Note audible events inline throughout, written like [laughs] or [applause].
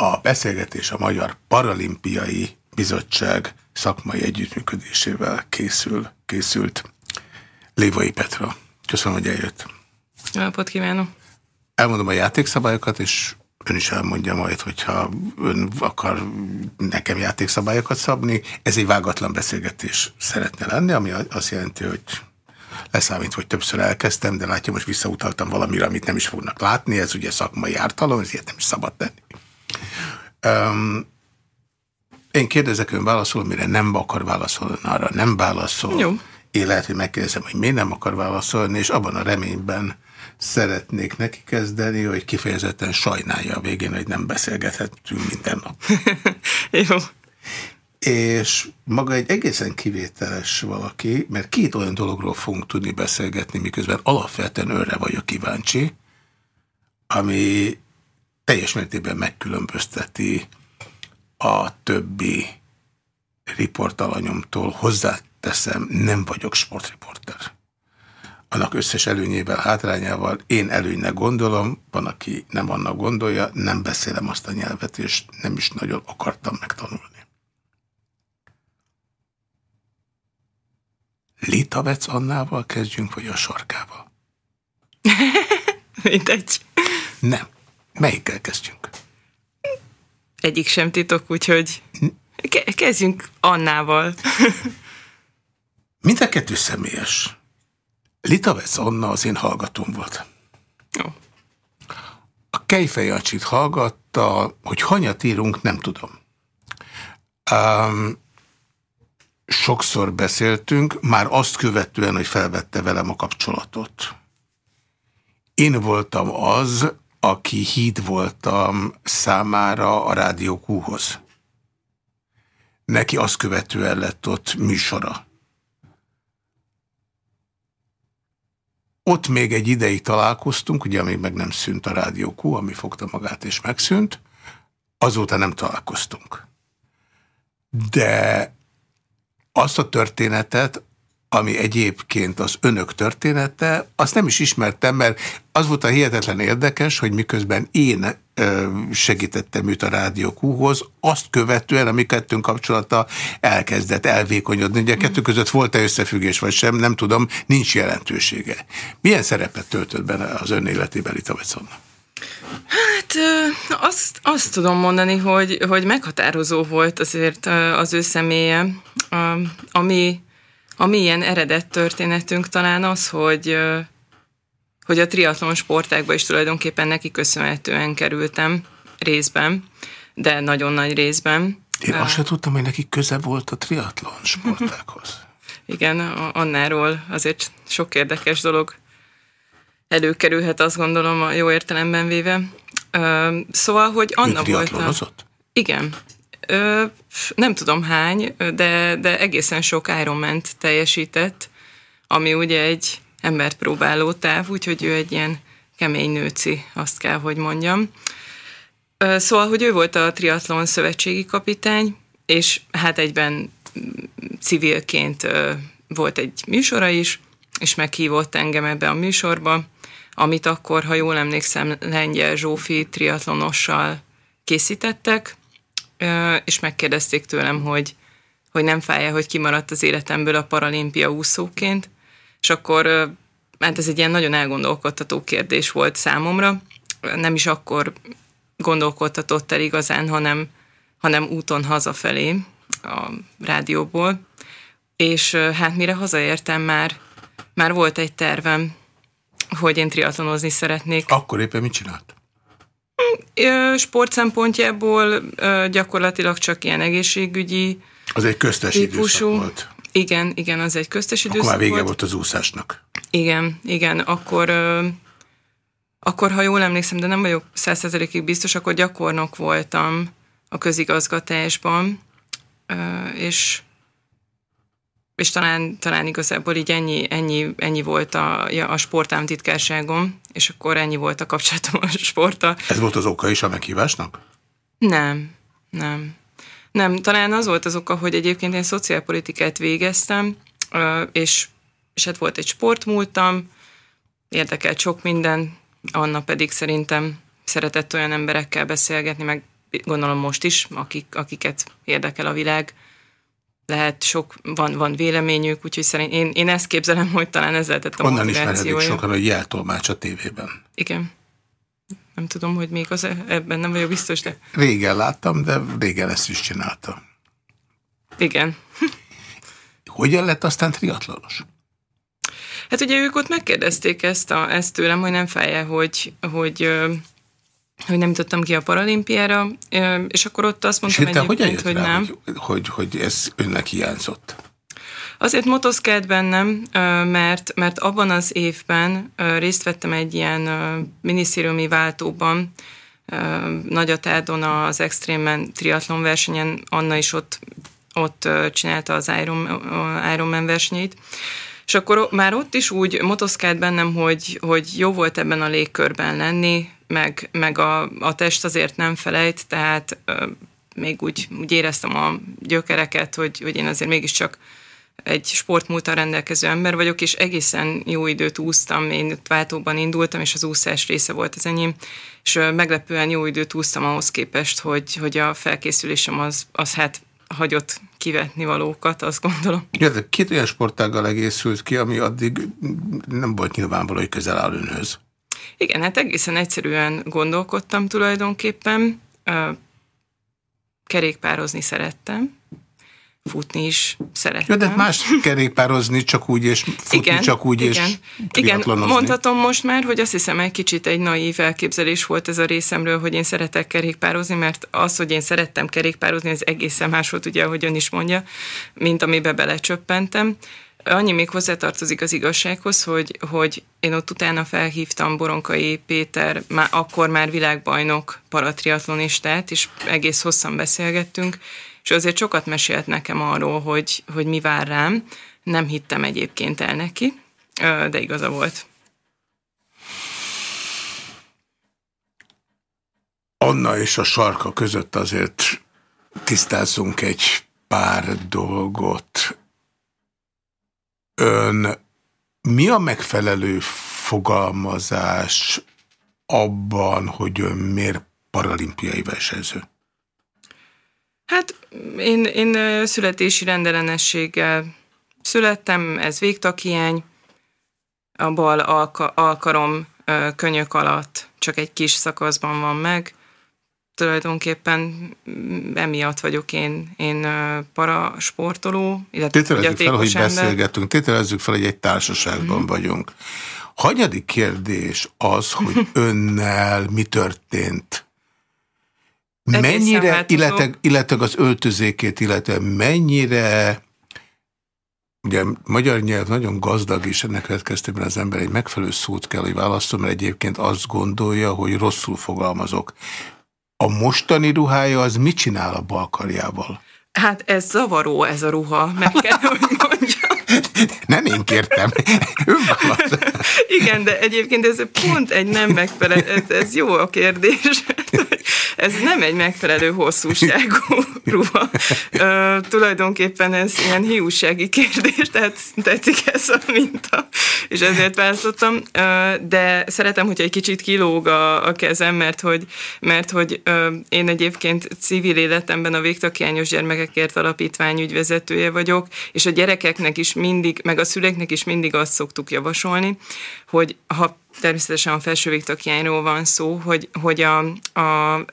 A beszélgetés a Magyar Paralimpiai Bizottság szakmai együttműködésével készül, készült. Lévai Petra. Köszönöm, hogy eljött. Jó napot kívánok! Elmondom a játékszabályokat, és ön is elmondja majd, hogyha ön akar nekem játékszabályokat szabni. Ez egy vágatlan beszélgetés szeretne lenni, ami azt jelenti, hogy leszámít, hogy többször elkezdtem, de látja, most visszautaltam valamire, amit nem is fognak látni, ez ugye szakmai ártalom, ezért nem is szabad tenni. Um, én kérdezek, ön válaszol, mire nem akar válaszolni, arra nem válaszol. Jó. Én lehet, hogy megkérdezem, hogy miért nem akar válaszolni, és abban a reményben szeretnék neki kezdeni, hogy kifejezetten sajnálja a végén, hogy nem beszélgethetünk minden nap. [laughs] Jó. És maga egy egészen kivételes valaki, mert két olyan dologról fogunk tudni beszélgetni, miközben alapvetően őre vagyok kíváncsi, ami teljes mértékben megkülönbözteti a többi riportalanyomtól. Hozzáteszem, nem vagyok sportriporter annak összes előnyével, hátrányával én előnynek gondolom, van, aki nem annak gondolja, nem beszélem azt a nyelvet, és nem is nagyon akartam megtanulni. Litavec Annával kezdjünk, vagy a sarkával? [laughs] Mindegy. Nem. Melyikkel kezdjünk? Egyik sem titok, úgyhogy ke kezdjünk Annával. Mind a kettő személyes. Litavec Anna az én hallgatóm volt. Jó. A Kejfejancsit hallgatta, hogy hanyat írunk, nem tudom. Um, sokszor beszéltünk, már azt követően, hogy felvette velem a kapcsolatot. Én voltam az, aki híd voltam számára a Rádió Q-hoz. Neki azt követően lett ott műsora. Ott még egy ideig találkoztunk, ugye még meg nem szűnt a Rádió Q, ami fogta magát és megszűnt, azóta nem találkoztunk. De azt a történetet, ami egyébként az önök története, azt nem is ismertem, mert az volt a hihetetlen érdekes, hogy miközben én segítettem őt a Rádió Q-hoz, azt követően a mi kettőnk kapcsolata elkezdett elvékonyodni. Ugye kettő között volt-e összefüggés vagy sem, nem tudom, nincs jelentősége. Milyen szerepet töltött benne az ön életében itt a Hát azt, azt tudom mondani, hogy, hogy meghatározó volt azért az ő személye, ami a mi ilyen eredet történetünk talán az, hogy, hogy a triatlon sportákba is tulajdonképpen neki köszönhetően kerültem részben, de nagyon nagy részben. Én azt sem tudtam, hogy neki köze volt a triatlon sportákhoz. [laughs] Igen, annáról azért sok érdekes dolog előkerülhet, azt gondolom, a jó értelemben véve. Szóval, hogy Anna volt a... Igen, Ö, nem tudom hány, de, de egészen sok ironman teljesített, ami ugye egy embert próbáló táv, úgyhogy ő egy ilyen kemény nőci, azt kell, hogy mondjam. Szóval, hogy ő volt a triatlon szövetségi kapitány, és hát egyben civilként volt egy műsora is, és meghívott engem ebbe a műsorba, amit akkor, ha jól emlékszem, Lengyel Zsófi triatlonossal készítettek, és megkérdezték tőlem, hogy, hogy nem fájja, hogy kimaradt az életemből a paralimpia úszóként, és akkor hát ez egy ilyen nagyon elgondolkodtató kérdés volt számomra. Nem is akkor gondolkodtatott el igazán, hanem, hanem úton hazafelé a rádióból. És hát mire hazaértem, már, már volt egy tervem, hogy én triatlonozni szeretnék. Akkor éppen mit csinált? Sport szempontjából gyakorlatilag csak ilyen egészségügyi Az egy köztes típusú. időszak volt. Igen, igen, az egy köztes időszak Akkor már vége volt. volt az úszásnak. Igen, igen, akkor, akkor ha jól emlékszem, de nem vagyok százszerzelékig biztos, akkor gyakornok voltam a közigazgatásban, és és talán, talán igazából így ennyi, ennyi, ennyi volt a, a sportám titkárságom, és akkor ennyi volt a kapcsolatom a sporta. Ez volt az oka is a meghívásnak? Nem, nem. Nem, talán az volt az oka, hogy egyébként én szociálpolitikát végeztem, és, és hát volt egy sportmúltam, érdekelt sok minden, Anna pedig szerintem szeretett olyan emberekkel beszélgetni, meg gondolom most is, akik, akiket érdekel a világ, lehet sok, van, van véleményük, úgyhogy szerint én, én ezt képzelem, hogy talán ez lehetett a Onnan ismerhetik sokan, hogy jeltolmács a tévében. Igen. Nem tudom, hogy még az ebben nem vagyok biztos, de... Régen láttam, de régen ezt is csinálta. Igen. Hogyan lett aztán triatlonos? Hát ugye ők ott megkérdezték ezt, a, ezt tőlem, hogy nem fájja, hogy, hogy, hogy nem jutottam ki a paralimpiára, és akkor ott azt mondtam és egyébként, hogy rá, nem. Hogy, hogy, hogy ez önnek hiányzott? Azért motoszkált bennem, mert, mert abban az évben részt vettem egy ilyen minisztériumi váltóban, Nagyatádon az Extremen triatlon versenyen, Anna is ott, ott csinálta az Iron, Ironman versenyét, és akkor már ott is úgy motoszkált bennem, hogy, hogy jó volt ebben a légkörben lenni, meg, meg a, a test azért nem felejt, tehát még úgy, úgy éreztem a gyökereket, hogy, hogy én azért mégiscsak egy sportmúltal rendelkező ember vagyok, és egészen jó időt úsztam, én ott váltóban indultam, és az úszás része volt az enyém, és meglepően jó időt úsztam ahhoz képest, hogy, hogy a felkészülésem az, az hát hagyott kivetni valókat, azt gondolom. Ja, de két olyan sportággal egészült ki, ami addig nem volt nyilvánvaló, hogy közel áll önhöz. Igen, hát egészen egyszerűen gondolkodtam tulajdonképpen. Kerékpározni szerettem, futni is szerettem. Ja, de más kerékpározni csak úgy, és futni igen, csak úgy, igen. és Igen, mondhatom most már, hogy azt hiszem egy kicsit egy naív elképzelés volt ez a részemről, hogy én szeretek kerékpározni, mert az, hogy én szerettem kerékpározni, ez egészen más volt, ugye, ahogy ön is mondja, mint amiben belecsöppentem. Annyi még hozzátartozik az igazsághoz, hogy, hogy én ott utána felhívtam Boronkai Péter, már, akkor már világbajnok paratriatlonistát, és egész hosszan beszélgettünk, és azért sokat mesélt nekem arról, hogy, hogy mi vár rám. Nem hittem egyébként el neki, de igaza volt. Anna és a sarka között azért tisztázzunk egy pár dolgot. Ön mi a megfelelő fogalmazás abban, hogy ön miért paralimpiai versenyző? Hát én, én születési rendellenességgel születtem, ez végtakhiány, a bal alka, alkarom könyök alatt csak egy kis szakaszban van meg. Tulajdonképpen emiatt vagyok én, én parasportoló, illetve Tételezzük fel, hogy ember. beszélgetünk, tételezzük fel, hogy egy társaságban mm vagyunk. Hanyadik kérdés az, hogy [laughs] önnel mi történt Mennyire, illetve, illetve az öltözékét, illetve mennyire, ugye magyar nyelv nagyon gazdag, és ennek következtében az ember egy megfelelő szót kell, hogy válaszol, mert egyébként azt gondolja, hogy rosszul fogalmazok. A mostani ruhája az mit csinál a balkarjával? Hát ez zavaró ez a ruha, meg kell, hogy. Nem én kértem. Igen, de egyébként ez pont egy nem megfelelő, ez, jó a kérdés. ez nem egy megfelelő hosszúságú ruha. Tulajdonképpen ez ilyen hiúsági kérdés, tehát tetszik ez a minta, és ezért választottam. De szeretem, hogy egy kicsit kilóg a, kezem, mert hogy, mert hogy én egyébként civil életemben a Végtakiányos Gyermekekért Alapítvány ügyvezetője vagyok, és a gyerekeknek is mindig, meg a szüleknek is mindig azt szoktuk javasolni, hogy ha természetesen a felső végtakjányról van szó, hogy, hogy a, a, a,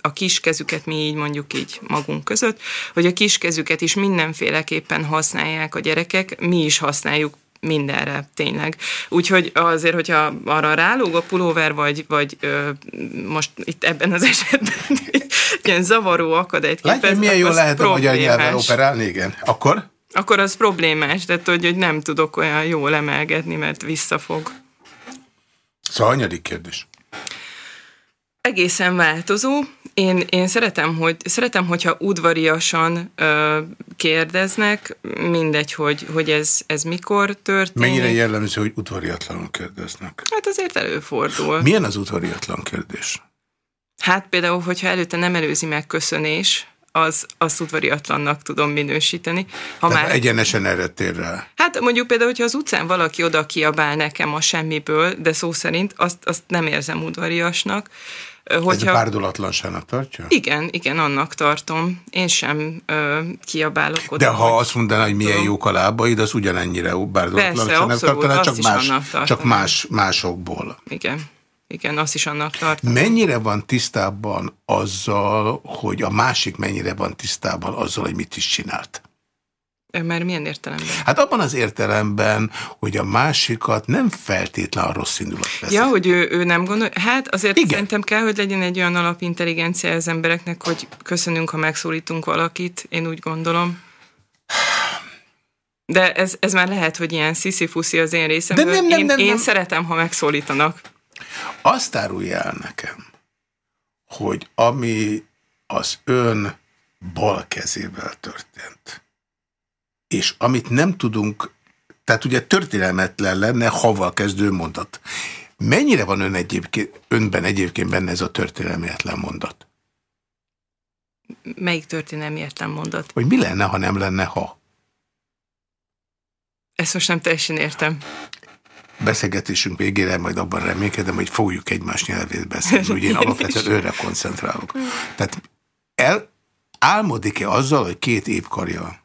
a kis kezüket mi így mondjuk így magunk között, hogy a kis kezüket is mindenféleképpen használják a gyerekek, mi is használjuk mindenre, tényleg. Úgyhogy azért, hogyha arra rálóg a pulóver, vagy, vagy ö, most itt ebben az esetben [laughs] ilyen zavaró akad egy képez, milyen jól lehet a magyar nyelven operálni, igen. Akkor? Akkor az problémás, tehát hogy, hogy nem tudok olyan jól emelgetni, mert visszafog. Szóval hanyadik kérdés? Egészen változó. Én, én szeretem, hogy, szeretem, hogyha udvariasan ö, kérdeznek, mindegy, hogy, hogy ez, ez mikor történik. Mennyire jellemző, hogy udvariatlanul kérdeznek? Hát azért előfordul. Milyen az udvariatlan kérdés? Hát például, hogyha előtte nem előzi meg köszönés, az, az udvariatlannak tudom minősíteni. Ha már, egyenesen erre tér rá. Hát mondjuk például, hogyha az utcán valaki oda kiabál nekem a semmiből, de szó szerint azt, azt nem érzem udvariasnak. Hogyha... Ez párdulatlanságnak tartja? Igen, igen, annak tartom. Én sem ö, kiabálok oda. De ha azt mondaná, hogy milyen jók a lábaid, az ugyanennyire párdulatlanságnak tartaná, csak, más, csak más, másokból. Igen. Igen, azt is annak tartom. Mennyire van tisztában azzal, hogy a másik mennyire van tisztában azzal, hogy mit is csinált? Mert milyen értelemben? Hát abban az értelemben, hogy a másikat nem feltétlen a rossz indulat vezet. Ja, hogy ő, ő nem gondol. Hát azért Igen. szerintem kell, hogy legyen egy olyan alapintelligencia az embereknek, hogy köszönünk, ha megszólítunk valakit, én úgy gondolom. De ez, ez már lehet, hogy ilyen sziszi-fuszi az én részem. De nem, nem, én, nem, nem. én szeretem, ha megszólítanak. Azt árulja el nekem, hogy ami az ön bal kezével történt, és amit nem tudunk, tehát ugye történelmetlen lenne haval kezdő mondat. Mennyire van ön egyébként, önben egyébként benne ez a történelmetlen mondat? Melyik történelmetlen mondat? Hogy mi lenne, ha nem lenne, ha? Ezt most nem teljesen értem beszélgetésünk végére majd abban reménykedem, hogy fogjuk egymás nyelvét beszélni, ugye én alapvetően őre koncentrálok. Tehát el, álmodik-e azzal, hogy két épkarja?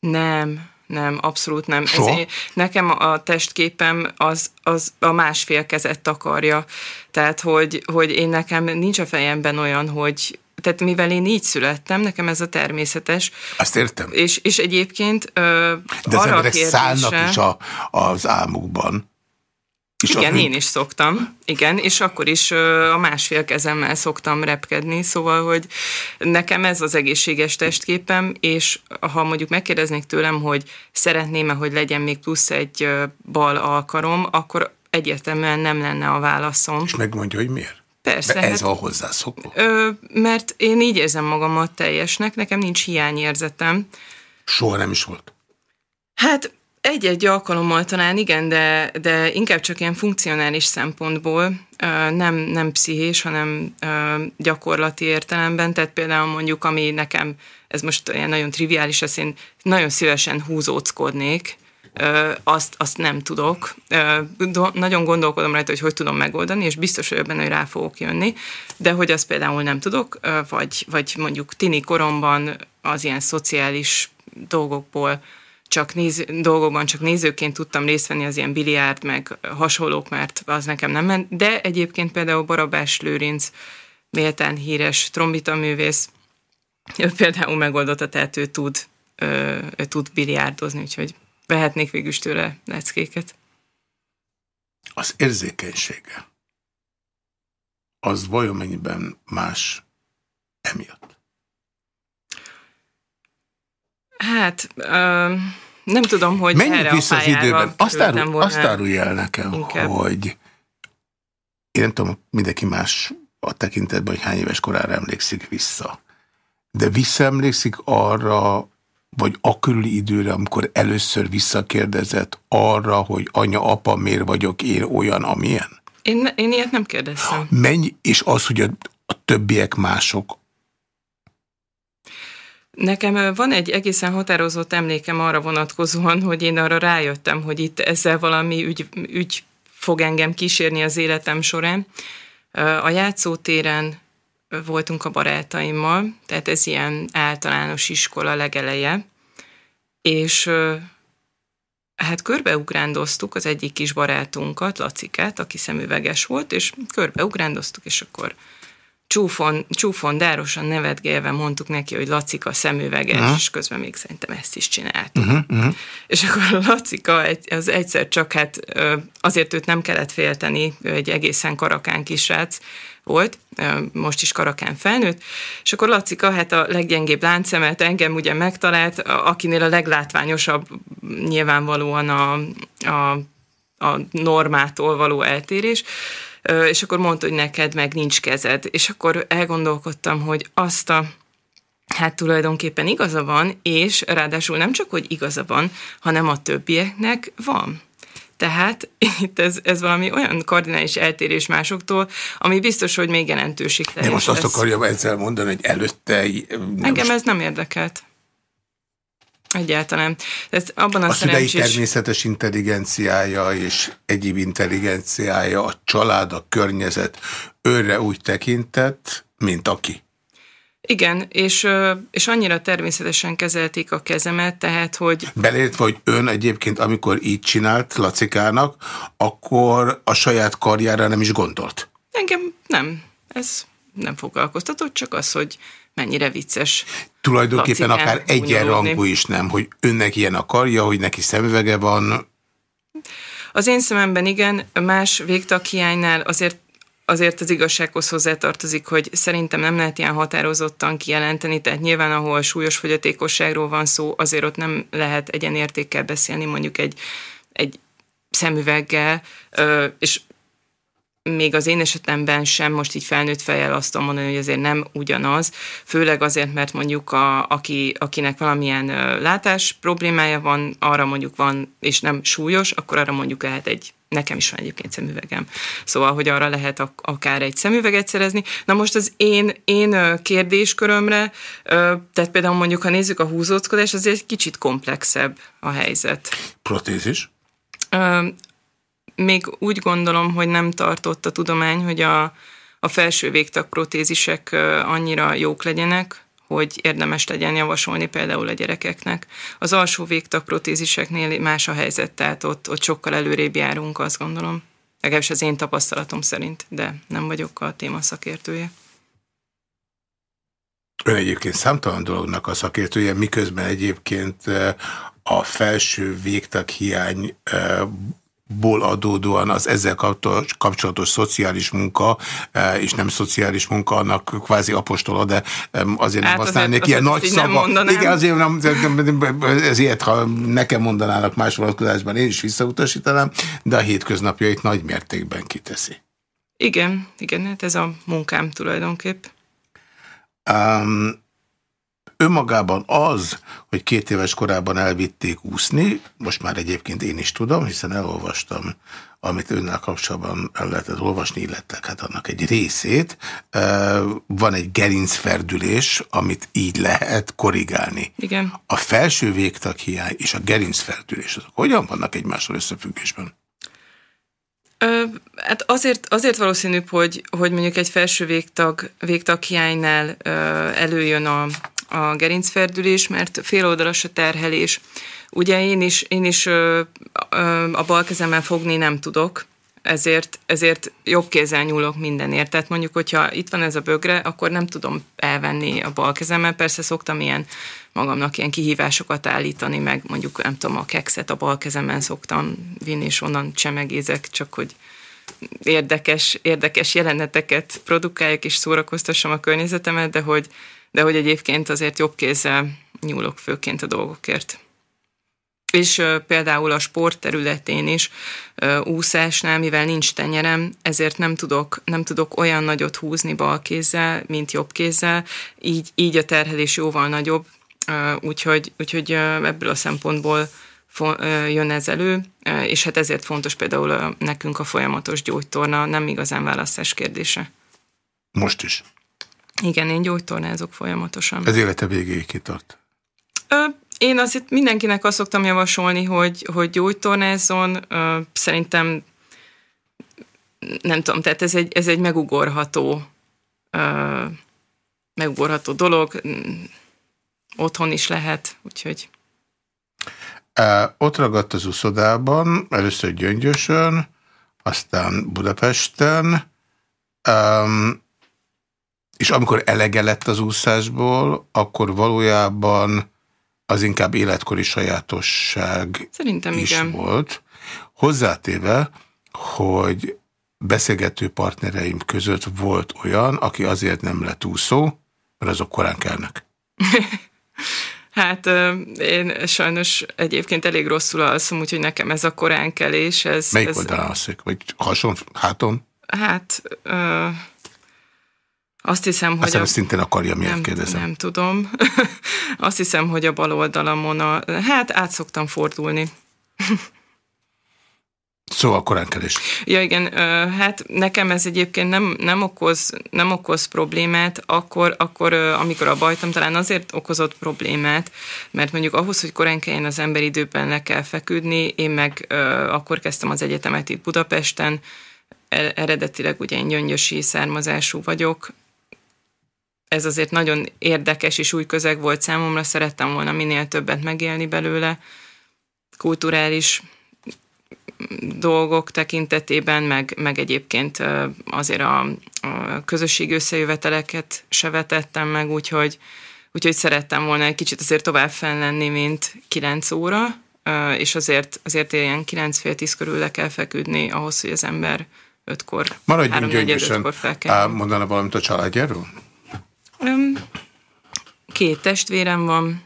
Nem, nem, abszolút nem. Ez én, nekem a testképem az, az a másfél kezet takarja. Tehát, hogy, hogy én nekem nincs a fejemben olyan, hogy tehát mivel én így születtem, nekem ez a természetes. Azt értem. És, és egyébként ö, De az emberek szállnak is a, az álmukban. És Igen, én is szoktam. Igen, és akkor is a másfél kezemmel szoktam repkedni, szóval, hogy nekem ez az egészséges testképem, és ha mondjuk megkérdeznék tőlem, hogy szeretném-e, hogy legyen még plusz egy bal alkarom, akkor egyértelműen nem lenne a válaszom. És megmondja, hogy miért? Persze. De ez hát, van hozzászokva. Ö, mert én így érzem magamat teljesnek, nekem nincs hiányérzetem. Soha nem is volt. Hát egy-egy alkalommal talán igen, de, de inkább csak ilyen funkcionális szempontból, nem, nem pszichés, hanem gyakorlati értelemben. Tehát például mondjuk, ami nekem, ez most olyan nagyon triviális, azt én nagyon szívesen húzóckodnék, azt, azt nem tudok. Nagyon gondolkodom rajta, hogy hogy tudom megoldani, és biztos vagyok benne, hogy rá fogok jönni, de hogy azt például nem tudok, vagy, vagy mondjuk tini koromban az ilyen szociális dolgokból csak néz, dolgokban csak nézőként tudtam részt venni az ilyen biliárd, meg hasonlók, mert az nekem nem ment. De egyébként például Barabás Lőrinc, méltán híres trombita művész, ő például megoldotta, tehát ő tud, ő, ő tud biliárdozni, úgyhogy vehetnék végül tőle leckéket. Az érzékenysége, az vajon mennyiben más emiatt? Hát, nem tudom, hogy Menjünk erre vissza az időben. Azt, árul, azt árulja el nekem, inkább. hogy én nem tudom, mindenki más a tekintetben, hogy hány éves korára emlékszik vissza. De visszaemlékszik arra, vagy a körüli időre, amikor először visszakérdezett arra, hogy anya, apa, miért vagyok én olyan, amilyen? Én, én ilyet nem kérdeztem. Menj, és az, hogy a, a többiek mások, Nekem van egy egészen határozott emlékem arra vonatkozóan, hogy én arra rájöttem, hogy itt ezzel valami ügy, ügy fog engem kísérni az életem során. A játszótéren voltunk a barátaimmal, tehát ez ilyen általános iskola legeleje, és hát körbeugrándoztuk az egyik kis barátunkat, Lacikát, aki szemüveges volt, és körbeugrándoztuk, és akkor csúfon, csúfon dárosan nevetgélve mondtuk neki, hogy Lacika szemüveges, uh-huh. és közben még szerintem ezt is csináltuk. Uh-huh, uh-huh. És akkor Lacika egy, az egyszer csak hát azért őt nem kellett félteni, ő egy egészen karakán kisrác volt, most is karakán felnőtt, és akkor Lacika hát a leggyengébb láncemet engem ugye megtalált, akinél a leglátványosabb nyilvánvalóan a, a, a normától való eltérés, és akkor mondta, hogy neked meg nincs kezed. És akkor elgondolkodtam, hogy azt a Hát tulajdonképpen igaza van, és ráadásul nem csak, hogy igaza van, hanem a többieknek van. Tehát [laughs] itt ez, ez valami olyan kardinális eltérés másoktól, ami biztos, hogy még jelentősik lesz. De most azt akarja ezzel mondani, hogy előtte... Engem most... ez nem érdekelt. Egyáltalán. Ez abban a, a szülei természetes intelligenciája és egyéb intelligenciája, a család, a környezet őre úgy tekintett, mint aki. Igen, és, és annyira természetesen kezelték a kezemet, tehát, hogy... Belértve, hogy ön egyébként, amikor így csinált Lacikának, akkor a saját karjára nem is gondolt? Engem nem. Ez nem foglalkoztatott, csak az, hogy mennyire vicces. Tulajdonképpen akár egyenrangú is nem, hogy önnek ilyen a karja, hogy neki szemüvege van. Az én szememben igen, más végtaghiánynál azért azért az igazsághoz hozzátartozik, hogy szerintem nem lehet ilyen határozottan kijelenteni, tehát nyilván ahol súlyos fogyatékosságról van szó, azért ott nem lehet egyenértékkel beszélni mondjuk egy, egy szemüveggel, és még az én esetemben sem most így felnőtt fejjel azt tudom mondani, hogy azért nem ugyanaz, főleg azért, mert mondjuk a, aki, akinek valamilyen látás problémája van, arra mondjuk van, és nem súlyos, akkor arra mondjuk lehet egy Nekem is van egyébként szemüvegem. Szóval, hogy arra lehet akár egy szemüveget szerezni. Na most az én, én kérdéskörömre, tehát például mondjuk, ha nézzük a húzóckodás, azért egy kicsit komplexebb a helyzet. Protézis? Még úgy gondolom, hogy nem tartott a tudomány, hogy a, a felső végtag protézisek annyira jók legyenek, hogy érdemes legyen javasolni például a gyerekeknek. Az alsó végtag protéziseknél más a helyzet, tehát ott, ott sokkal előrébb járunk, azt gondolom. Legalábbis az én tapasztalatom szerint, de nem vagyok a téma szakértője. Ön egyébként számtalan dolognak a szakértője, miközben egyébként a felső végtag hiány ból adódóan az ezzel kapcsolatos szociális munka e, és nem szociális munka annak kvázi apostola, de azért hát nem használnék ilyen nagy szava. Igen, azért nem, ez ilyet, ha nekem mondanának más vonatkozásban, én is visszautasítanám, de a hétköznapjait nagy mértékben kiteszi. Igen, igen, hát ez a munkám tulajdonképp. Um, önmagában az, hogy két éves korában elvitték úszni, most már egyébként én is tudom, hiszen elolvastam, amit önnel kapcsolatban el lehetett olvasni, illetve hát annak egy részét. Van egy gerincferdülés, amit így lehet korrigálni. Igen. A felső végtag hiány és a gerincferdülés, azok hogyan vannak egymással összefüggésben? hát azért, azért valószínűbb, hogy, hogy mondjuk egy felső végtag, végtag hiánynál előjön a, a gerincferdülés, mert féloldalas a terhelés. Ugye én is, én is ö, ö, a bal kezemmel fogni nem tudok, ezért, ezért jobb kézzel nyúlok mindenért. Tehát mondjuk, hogyha itt van ez a bögre, akkor nem tudom elvenni a bal kezemmel. Persze szoktam ilyen magamnak ilyen kihívásokat állítani, meg mondjuk nem tudom, a kekszet a bal kezemben szoktam vinni, és onnan csemegézek, csak hogy érdekes, érdekes jeleneteket produkáljak és szórakoztassam a környezetemet, de hogy de hogy egyébként azért jobb kézzel nyúlok főként a dolgokért. És például a sport területén is úszásnál, mivel nincs tenyerem, ezért nem tudok, nem tudok olyan nagyot húzni bal kézzel, mint jobb kézzel, így, így a terhelés jóval nagyobb, úgyhogy, úgyhogy ebből a szempontból jön ez elő, és hát ezért fontos például nekünk a folyamatos gyógytorna, nem igazán választás kérdése. Most is. Igen, én gyógytornázok folyamatosan. Ez élete végéig kitart? Ö, én azért mindenkinek azt szoktam javasolni, hogy, hogy gyógytornázzon. Ö, szerintem nem tudom, tehát ez egy, ez egy megugorható ö, megugorható dolog. Otthon is lehet, úgyhogy... Ott ragadt az uszodában, először Gyöngyösön, aztán Budapesten. Um, és amikor elege lett az úszásból, akkor valójában az inkább életkori sajátosság Szerintem is igen. volt. Hozzátéve, hogy beszélgető partnereim között volt olyan, aki azért nem lett úszó, mert azok korán kelnek. [laughs] hát én sajnos egyébként elég rosszul alszom, úgyhogy nekem ez a korán kelés. Ez, Melyik ez, oldalán alszik? Vagy hason, háton? Hát... Uh, azt hiszem, hogy... Azt a... szintén akarja, miért nem, kérdezem. Nem tudom. [laughs] Azt hiszem, hogy a bal oldalamon a... Hát át szoktam fordulni. [laughs] Szóval koránkelés. Ja igen, hát nekem ez egyébként nem, nem, okoz, nem okoz problémát, akkor, akkor amikor a bajtam talán azért okozott problémát, mert mondjuk ahhoz, hogy korán kelljen az ember időben le kell feküdni, én meg akkor kezdtem az egyetemet itt Budapesten, e, eredetileg ugye én gyöngyösi származású vagyok, ez azért nagyon érdekes és új közeg volt számomra, szerettem volna minél többet megélni belőle, kulturális dolgok tekintetében, meg, meg egyébként azért a, a közösség összejöveteleket se vetettem meg, úgyhogy, úgyhogy szerettem volna egy kicsit azért tovább fenn lenni, mint 9 óra, és azért, azért ilyen 9 fél 10 körül le kell feküdni ahhoz, hogy az ember ötkor, Maradjunk gyöngyösen. Mondana valamit a családjáról? Két testvérem van,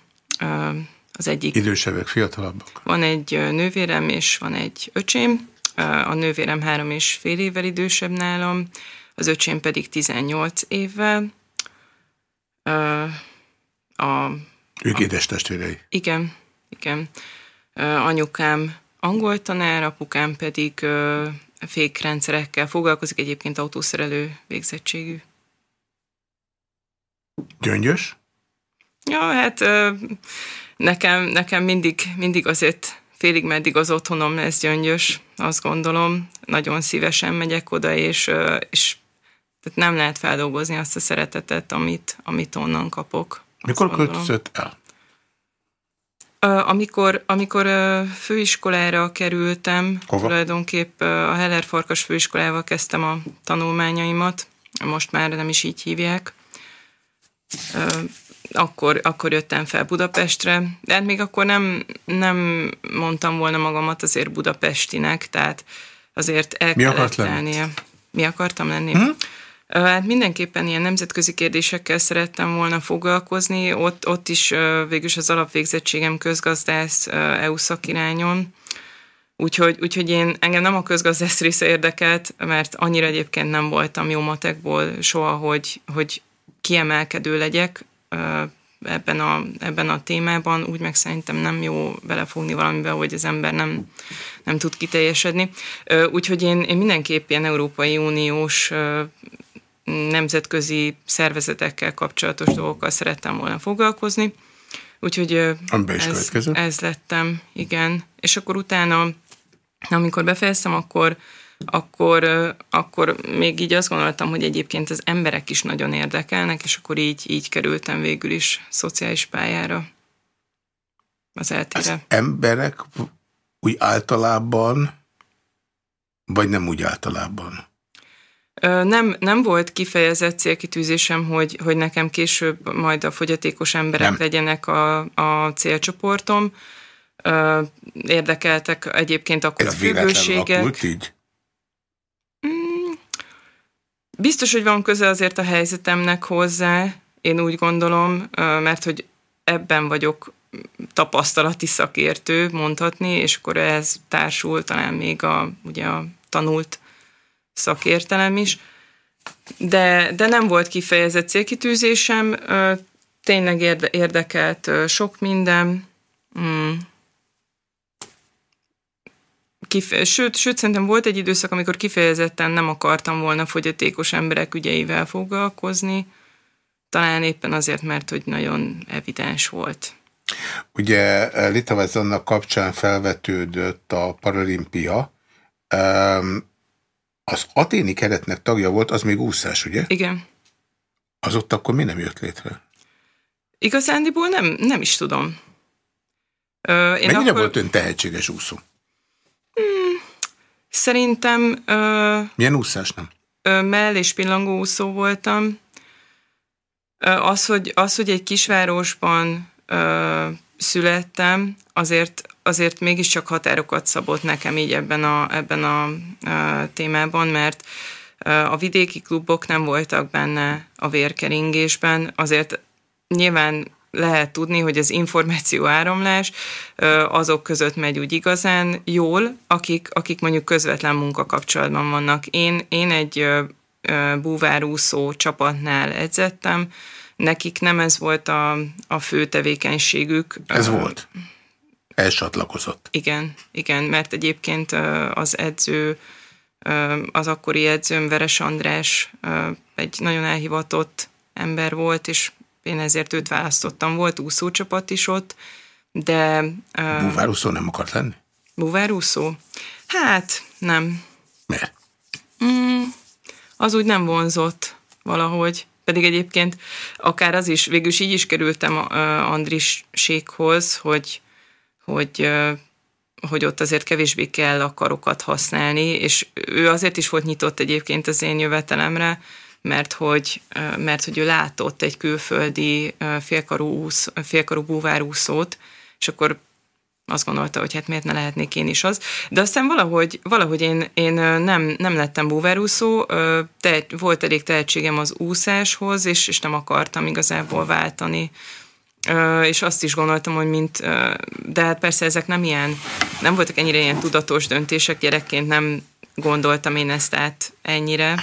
az egyik... Idősebbek, fiatalabbak? Van egy nővérem, és van egy öcsém. A nővérem három és fél évvel idősebb nálam, az öcsém pedig 18 évvel. A, ők édes testvérei? Igen, igen. Anyukám angol tanár, apukám pedig fékrendszerekkel foglalkozik, egyébként autószerelő végzettségű. Gyöngyös? Ja, hát nekem, nekem mindig, mindig azért félig meddig az otthonom lesz gyöngyös, azt gondolom. Nagyon szívesen megyek oda, és, és tehát nem lehet feldolgozni azt a szeretetet, amit, amit onnan kapok. Mikor költözött el? Amikor, amikor főiskolára kerültem, Hova? tulajdonképp a Heller Farkas főiskolával kezdtem a tanulmányaimat, most már nem is így hívják akkor, akkor jöttem fel Budapestre, de hát még akkor nem, nem mondtam volna magamat azért budapestinek, tehát azért el Mi kellett lennie. Mi akartam lenni? Hm? Hát mindenképpen ilyen nemzetközi kérdésekkel szerettem volna foglalkozni, ott, ott is végülis az alapvégzettségem közgazdász EU szakirányon, Úgyhogy, úgyhogy én engem nem a közgazdász része érdekelt, mert annyira egyébként nem voltam jó matekból soha, hogy, hogy kiemelkedő legyek ebben a, ebben a témában, úgy meg szerintem nem jó belefogni valamiben, hogy az ember nem, nem tud kiteljesedni. Úgyhogy én, én mindenképp ilyen Európai Uniós nemzetközi szervezetekkel kapcsolatos dolgokkal szerettem volna foglalkozni. Úgyhogy ez, ez lettem, igen. És akkor utána, amikor befejeztem, akkor akkor, akkor még így azt gondoltam, hogy egyébként az emberek is nagyon érdekelnek, és akkor így, így kerültem végül is szociális pályára az eltére. Az emberek úgy általában, vagy nem úgy általában? Nem, nem volt kifejezett célkitűzésem, hogy, hogy nekem később majd a fogyatékos emberek nem. legyenek a, a célcsoportom. Érdekeltek egyébként akkor Ez a függőségek. így? Biztos, hogy van köze azért a helyzetemnek hozzá, én úgy gondolom, mert hogy ebben vagyok tapasztalati szakértő, mondhatni, és akkor ez társul talán még a, ugye a tanult szakértelem is. De, de nem volt kifejezett célkitűzésem, tényleg érde, érdekelt sok minden. Kife- sőt, sőt, szerintem volt egy időszak, amikor kifejezetten nem akartam volna fogyatékos emberek ügyeivel foglalkozni, talán éppen azért, mert hogy nagyon evidens volt. Ugye eh, Litavezonnak kapcsán felvetődött a paralimpia, az aténi keretnek tagja volt, az még úszás, ugye? Igen. Az ott akkor mi nem jött létre? Igazándiból nem, nem is tudom. Én Mennyire akkor... volt ön tehetséges úszó? Hmm, szerintem... Ö, Milyen úszás nem? Ö, mell és pillangó úszó voltam. Ö, az, hogy, az, hogy egy kisvárosban ö, születtem, azért, azért mégiscsak határokat szabott nekem így ebben a, ebben a, a témában, mert a vidéki klubok nem voltak benne a vérkeringésben, azért nyilván lehet tudni, hogy az információ áramlás azok között megy úgy igazán jól, akik, akik mondjuk közvetlen munkakapcsolatban vannak. Én, én egy búvárúszó csapatnál edzettem, nekik nem ez volt a, a fő tevékenységük. Ez volt? Elsatlakozott. Igen, igen, mert egyébként az edző, az akkori edzőm Veres András egy nagyon elhivatott ember volt, és én ezért őt választottam. Volt úszócsapat is ott, de... Búvárúszó nem akart lenni? Búvárúszó? Hát, nem. Miért? Mm, az úgy nem vonzott valahogy. Pedig egyébként akár az is, végül is így is kerültem Andrisékhoz, hogy, hogy hogy ott azért kevésbé kell a karokat használni, és ő azért is volt nyitott egyébként az én jövetelemre, mert hogy, mert hogy ő látott egy külföldi félkarú, úsz, félkarú búvárúszót, és akkor azt gondolta, hogy hát miért ne lehetnék én is az. De aztán valahogy, valahogy én, én nem, nem lettem búvárúszó, te, volt elég tehetségem az úszáshoz, és, és nem akartam igazából váltani. És azt is gondoltam, hogy mint, de hát persze ezek nem ilyen, nem voltak ennyire ilyen tudatos döntések, gyerekként nem gondoltam én ezt át ennyire,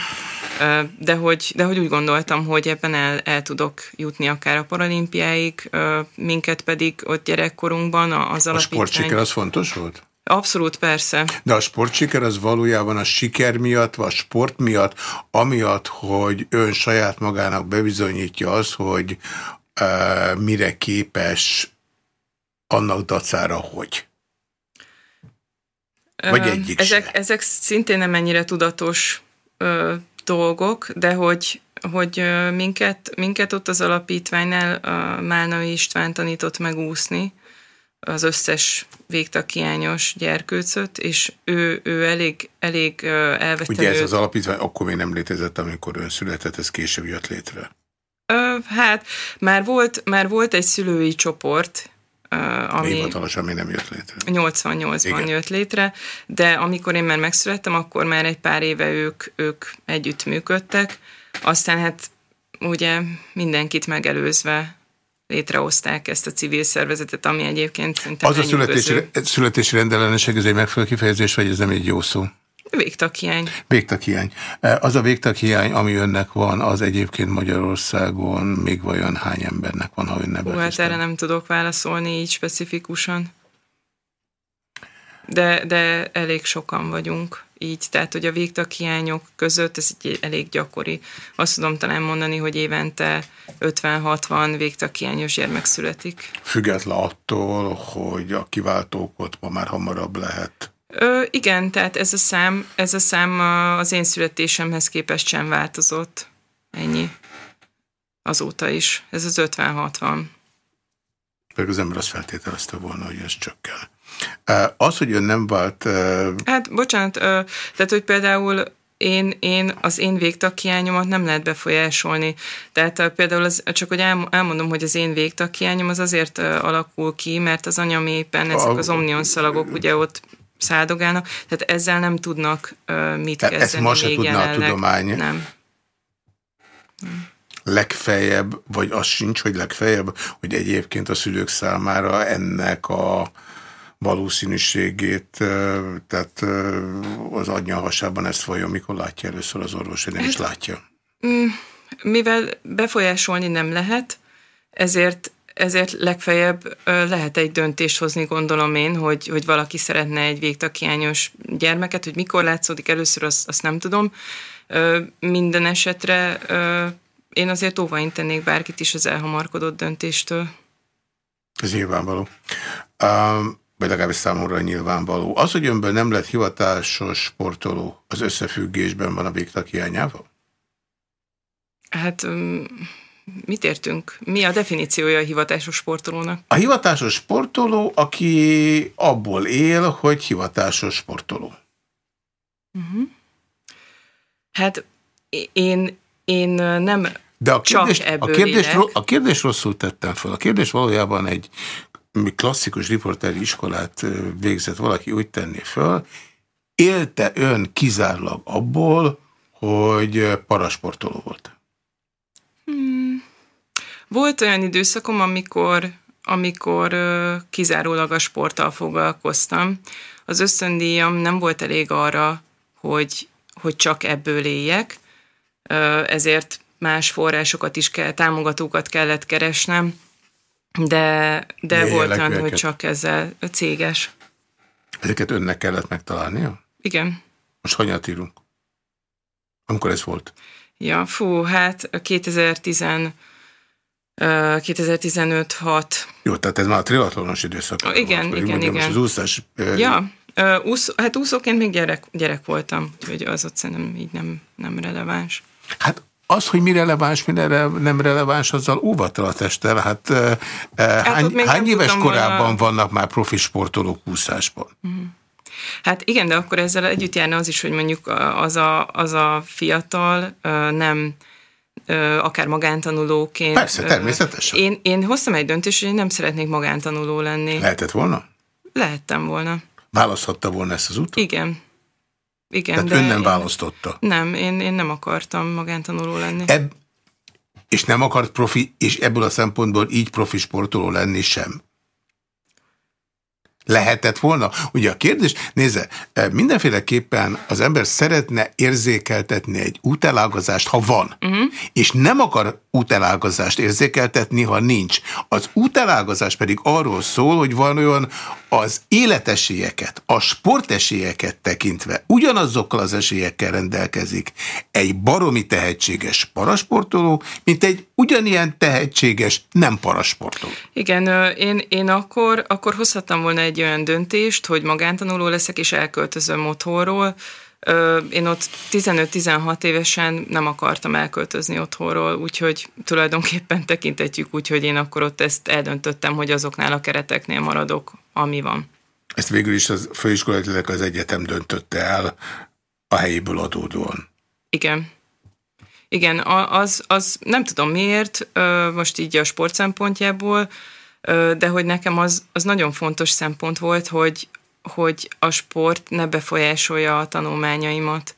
de hogy, de hogy úgy gondoltam, hogy ebben el, el tudok jutni akár a paralimpiáig, minket pedig ott gyerekkorunkban az alapítvány... A sportsiker az fontos volt? Abszolút, persze. De a sportsiker az valójában a siker miatt, vagy a sport miatt, amiatt, hogy ön saját magának bebizonyítja az, hogy uh, mire képes annak dacára, hogy? Vagy egyik ezek, ezek szintén nem ennyire tudatos ö, dolgok, de hogy, hogy minket, minket ott az alapítványnál a Málnai István tanított megúszni, az összes végtakiányos gyerkőcöt, és ő, ő elég, elég elvette. Ugye ez az alapítvány akkor még nem létezett, amikor ön született, ez később jött létre? Ö, hát már volt, már volt egy szülői csoport, ami hivatalosan még nem jött létre. 88-ban jött létre, de amikor én már megszülettem, akkor már egy pár éve ők, ők együtt működtek, aztán hát ugye mindenkit megelőzve létrehozták ezt a civil szervezetet, ami egyébként szerintem Az a születési, születési rendellenesség, ez egy megfelelő kifejezés, vagy ez nem egy jó szó? Végtaghiány. Végtaghiány. E, az a végtaghiány, ami önnek van, az egyébként Magyarországon még vajon hány embernek van, ha ön nevet? Hát erre nem tudok válaszolni így specifikusan. De, de elég sokan vagyunk így, tehát hogy a végtaghiányok között ez egy elég gyakori. Azt tudom talán mondani, hogy évente 50-60 végtaghiányos gyermek születik. Független attól, hogy a kiváltókot ma már hamarabb lehet Ö, igen, tehát ez a szám, ez a szám az én születésemhez képest sem változott. Ennyi. Azóta is. Ez az 50-60. Pedig az ember azt feltételezte volna, hogy ez csökken. Az, hogy ön nem vált... Hát, bocsánat, tehát, hogy például én, én az én végtakhiányomat nem lehet befolyásolni. Tehát például az, csak hogy elmondom, hogy az én végtakhiányom az azért alakul ki, mert az anyam éppen ezek az omnion szalagok ugye ott száldogálnak, tehát ezzel nem tudnak uh, mit tehát kezdeni. Ezt ma se tudna jelenleg. a tudomány. Nem. nem. Legfeljebb, vagy az sincs, hogy legfeljebb, hogy egyébként a szülők számára ennek a valószínűségét, tehát az anyja hasában ezt vajon mikor látja először az orvos, nem hát, is látja? Mm, mivel befolyásolni nem lehet, ezért ezért legfeljebb lehet egy döntést hozni, gondolom én, hogy, hogy valaki szeretne egy végtakiányos gyermeket, hogy mikor látszódik először, azt, azt nem tudom. Minden esetre én azért óvaintenék bárkit is az elhamarkodott döntéstől. Ez nyilvánvaló. Um, vagy legalábbis számomra nyilvánvaló. Az, hogy önből nem lett hivatásos sportoló, az összefüggésben van a végtakiányával? Hát... Um mit értünk? Mi a definíciója a hivatásos sportolónak? A hivatásos sportoló, aki abból él, hogy hivatásos sportoló. Uh mhm. -huh. Hát én, én nem De a kérdés, csak ebből a kérdés, élek. a kérdés rosszul tettem fel. A kérdés valójában egy klasszikus riporteri iskolát végzett valaki úgy tenni föl, élte ön kizárólag abból, hogy parasportoló volt? Hmm. Volt olyan időszakom, amikor, amikor kizárólag a sporttal foglalkoztam. Az ösztöndíjam nem volt elég arra, hogy, hogy csak ebből éljek, ezért más forrásokat is kell, támogatókat kellett keresnem. de, de volt olyan, hogy csak ezzel céges. Ezeket önnek kellett megtalálnia? Igen. Most hanyat írunk? Amikor ez volt? Ja, fú, hát 2010 2015-6. Jó, tehát ez már a triatlonos időszak. Oh, igen, volt, igen, igen. az úszás... Ja, úsz, hát úszóként még gyerek, gyerek voltam, úgyhogy az ott szerintem így nem, nem releváns. Hát az, hogy mi releváns, mi nem releváns, azzal óvatra a testel. Hát, hát hány, hány éves korában volna... vannak már profi sportolók úszásban? Uh. -huh. Hát igen, de akkor ezzel együtt járna az is, hogy mondjuk az a, az a fiatal nem akár magántanulóként. Persze, természetesen. Én, én hoztam egy döntést, hogy én nem szeretnék magántanuló lenni. Lehetett volna? Lehettem volna. Választhatta volna ezt az utat? Igen. Igen, Tehát de ön nem választotta? Nem, én, én nem akartam magántanuló lenni. Ebb, és nem akart profi, és ebből a szempontból így profi sportoló lenni sem? Lehetett volna? Ugye a kérdés, nézze, e, mindenféleképpen az ember szeretne érzékeltetni egy útelágazást, ha van, uh mhm. -huh. és nem akar útelágazást érzékeltetni, ha nincs. Az útelágazás pedig arról szól, hogy van olyan az életesélyeket, a sportesélyeket tekintve ugyanazokkal az esélyekkel rendelkezik egy baromi tehetséges parasportoló, mint egy ugyanilyen tehetséges nem parasportoló. Igen, én, én akkor, akkor hozhattam volna egy olyan döntést, hogy magántanuló leszek és elköltözöm otthonról, én ott 15-16 évesen nem akartam elköltözni otthonról, úgyhogy tulajdonképpen tekintetjük úgy, hogy én akkor ott ezt eldöntöttem, hogy azoknál a kereteknél maradok, ami van. Ezt végül is az főiskolatilag az egyetem döntötte el a helyéből adódóan. Igen. Igen, az, az nem tudom miért, most így a sport szempontjából, de hogy nekem az, az nagyon fontos szempont volt, hogy, hogy a sport ne befolyásolja a tanulmányaimat.